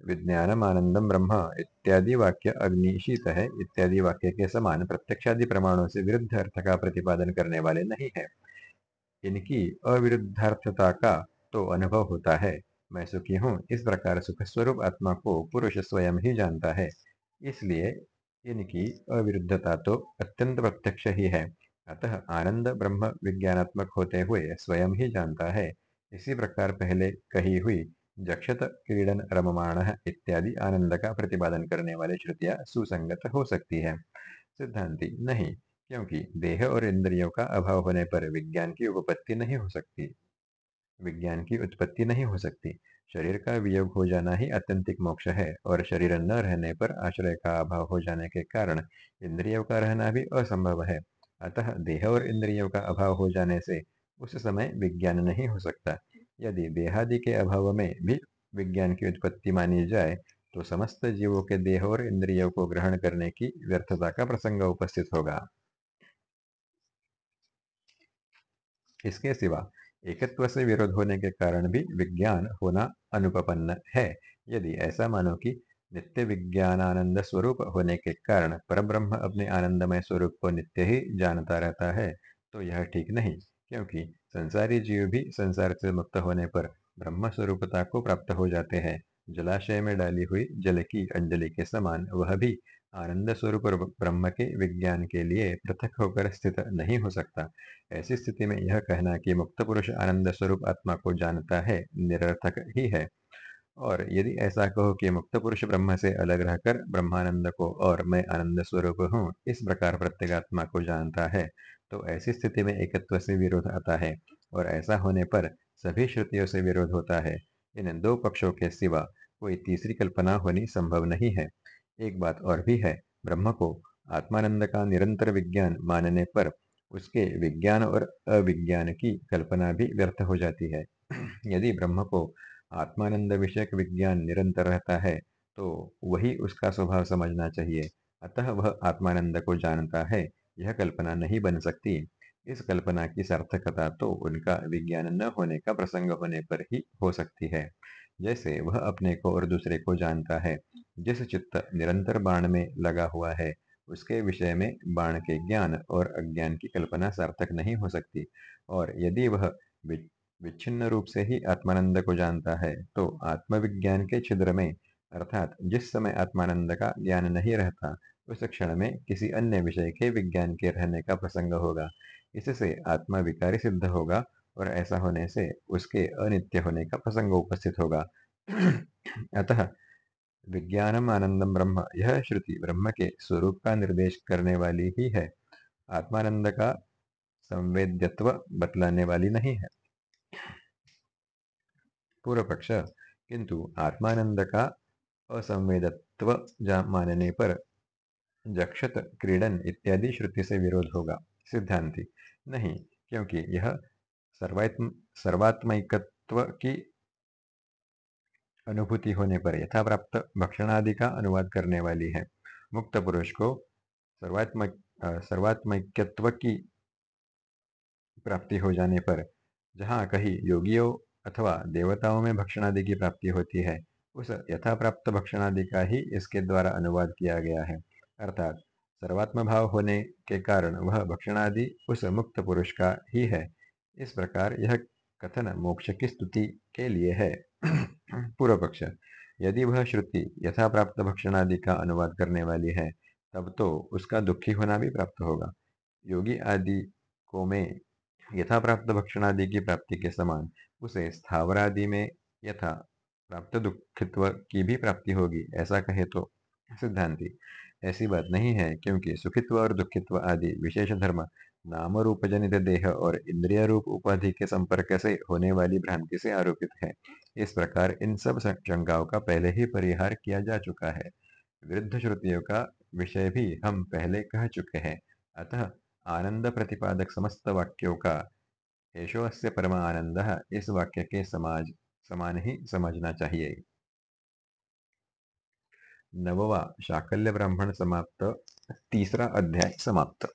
विज्ञानम आनंदम ब्रह्म इत्यादि वाक्य अग्नि शीत है। इत्यादि वाक्य के समान प्रत्यक्षादि प्रमाणों से विरुद्ध अर्थ का प्रतिपादन करने वाले नहीं है। इनकी अविरुद्धार्थता का तो अनुभव होता है। मैं सुखी हूँ। इस प्रकार सुख स्वरूप आत्मा को पुरुष स्वयं ही जानता है। इसलिए इनकी अविरुद्धता तो अत्यंत प्रत्यक्ष ही है। अतः आनंद ब्रह्म विज्ञानात्मक होते हुए स्वयं ही जानता है। इसी प्रकार पहले कही हुई जक्षत क्रीडन रममाण इत्यादि आनंद का प्रतिपादन करने वाली श्रुतियाँ सुसंगत हो सकती है। सिद्धांति, नहीं, क्योंकि देह और इंद्रियों का अभाव होने पर विज्ञान की उपपत्ति नहीं हो सकती। विज्ञान की उत्पत्ति नहीं हो सकती। शरीर का वियोग हो जाना ही अत्यंतिक मोक्ष है और शरीर न रहने पर आश्रय का अभाव हो जाने के कारण इंद्रियों का रहना भी असंभव है। अतः देह और इंद्रियों का अभाव हो जाने से उस समय विज्ञान नहीं हो सकता। यदि देहादि के अभाव में भी विज्ञान की उत्पत्ति मानी जाए तो समस्त जीवों के देह और इंद्रियों को ग्रहण करने की व्यर्थता का प्रसंग उपस्थित होगा। इसके सिवा एकत्व से विरोध होने के कारण भी विज्ञान होना अनुपन्न है। यदि ऐसा मानो कि नित्य विज्ञानानंद स्वरूप होने के कारण परब्रह्म अपने आनंदमय स्वरूप को नित्य ही जानता रहता है तो यह ठीक नहीं, क्योंकि संसारी जीव भी संसार से मुक्त होने पर ब्रह्म स्वरूपता को प्राप्त हो जाते हैं। जलाशय में डाली हुई जल की अंजलि के समान वह भी आनंद स्वरूप ब्रह्म के विज्ञान के लिए पृथक होकर स्थित नहीं हो सकता। ऐसी स्थिति में यह कहना कि मुक्त पुरुष आनंद स्वरूप आत्मा को जानता है, निरर्थक ही है। और यदि ऐसा कहो कि मुक्त पुरुष ब्रह्म से अलग रहकर ब्रह्मानंद को और मैं आनंद स्वरूप हूँ, इस प्रकार प्रत्येगात्मा को जानता है। तो ऐसी स्थिति में एकत्व से विरोध आता है और ऐसा होने पर सभी श्रुतियों से विरोध होता है। इन दो पक्षों के सिवा कोई तीसरी कल्पना होनी संभव नहीं है। एक बात और भी है, ब्रह्म को आत्मानंद का निरंतर विज्ञान मानने पर उसके विज्ञान और अविज्ञान की कल्पना भी व्यर्थ हो जाती है। यदि ब्रह्म को आत्मानंद विषयक विज्ञान निरंतर रहता है तो वही उसका स्वभाव समझना चाहिए। अतः वह आत्मानंद को जानता है। यह कल्पना नहीं बन सकती। इस कल्पना की सार्थकता तो उनका विज्ञान न होने का प्रसंग होने पर ही हो सकती है। जैसे वह अपने को और दूसरे को जानता है। जिस चित्त निरंतर बाण में लगा हुआ है, उसके विषय में बाण के ज्ञान और अज्ञान की कल्पना सार्थक नहीं हो सकती। और यदि वह विच्छिन्न रूप से ही आत्मानंद को जानता है तो आत्मविज्ञान के छिद्र में, अर्थात जिस समय आत्मानंद का ज्ञान नहीं रहता उस क्षण में किसी अन्य विषय के विज्ञान के रहने का प्रसंग होगा। इससे आत्मा विकारी सिद्ध होगा और ऐसा होने से उसके अनित्य होने का प्रसंग उपस्थित होगा। अतः विज्ञानम आनंदम ब्रह्म, यह श्रुति ब्रह्म के स्वरूप का निर्देश करने वाली ही है। आत्मानंद का संवेद्यत्व बतलाने वाली नहीं है। पूर्व पक्ष किंतु आत्मानंद का असंवेदत्व मानने पर जक्षत, क्रीडन इत्यादि श्रुति से विरोध होगा। सिद्धांति, नहीं, क्योंकि यह सर्वात्म, सर्वात्मिकत्व की अनुभूति होने पर यथा प्राप्त भक्षणादि का अनुवाद करने वाली है। मुक्त पुरुष को सर्वात्मक सर्वात्मक्यत्व की प्राप्ति हो जाने पर जहाँ कहीं योगियों अथवा देवताओं में भक्षणादि की प्राप्ति होती है, उस यथा प्राप्त भक्षणादि का ही इसके द्वारा अनुवाद किया गया है। अर्थात सर्वात्म भाव होने के कारण वह भक्षणादि उस मुक्त पुरुष का ही है। इस प्रकार यह कथन मोक्ष की स्तुति के लिए है। पूर्व पक्ष, यदि वह श्रुति यथा प्राप्त भक्षणादि का अनुवाद करने वाली है, तब तो उसका दुखी होना भी प्राप्त होगा। योगी आदि को में यथा प्राप्त भक्षणादि की प्राप्ति के समान उसे स्थावरादि में यथा प्राप्त दुखित्व की भी प्राप्ति होगी, ऐसा कहे तो। सिद्धांति ऐसी बात नहीं है, क्योंकि सुखित्व और दुखित्व आदि विशेष धर्म नाम रूप जनित देह और इंद्रिय रूप उपाधि के संपर्क से होने वाली भ्रांति से आरोपित है। इस प्रकार इन सब शंकाओं का पहले ही परिहार किया जा चुका है। विरुद्ध श्रुतियों का विषय भी हम पहले कह चुके हैं। अतः आनंद प्रतिपादक समस्त वाक्यों का एशोस्य परम आनंद इस वाक्य के समाज, समान ही समझना चाहिए। नववा शाकल्य ब्राह्मण समाप्त तीसरा अध्याय समाप्त.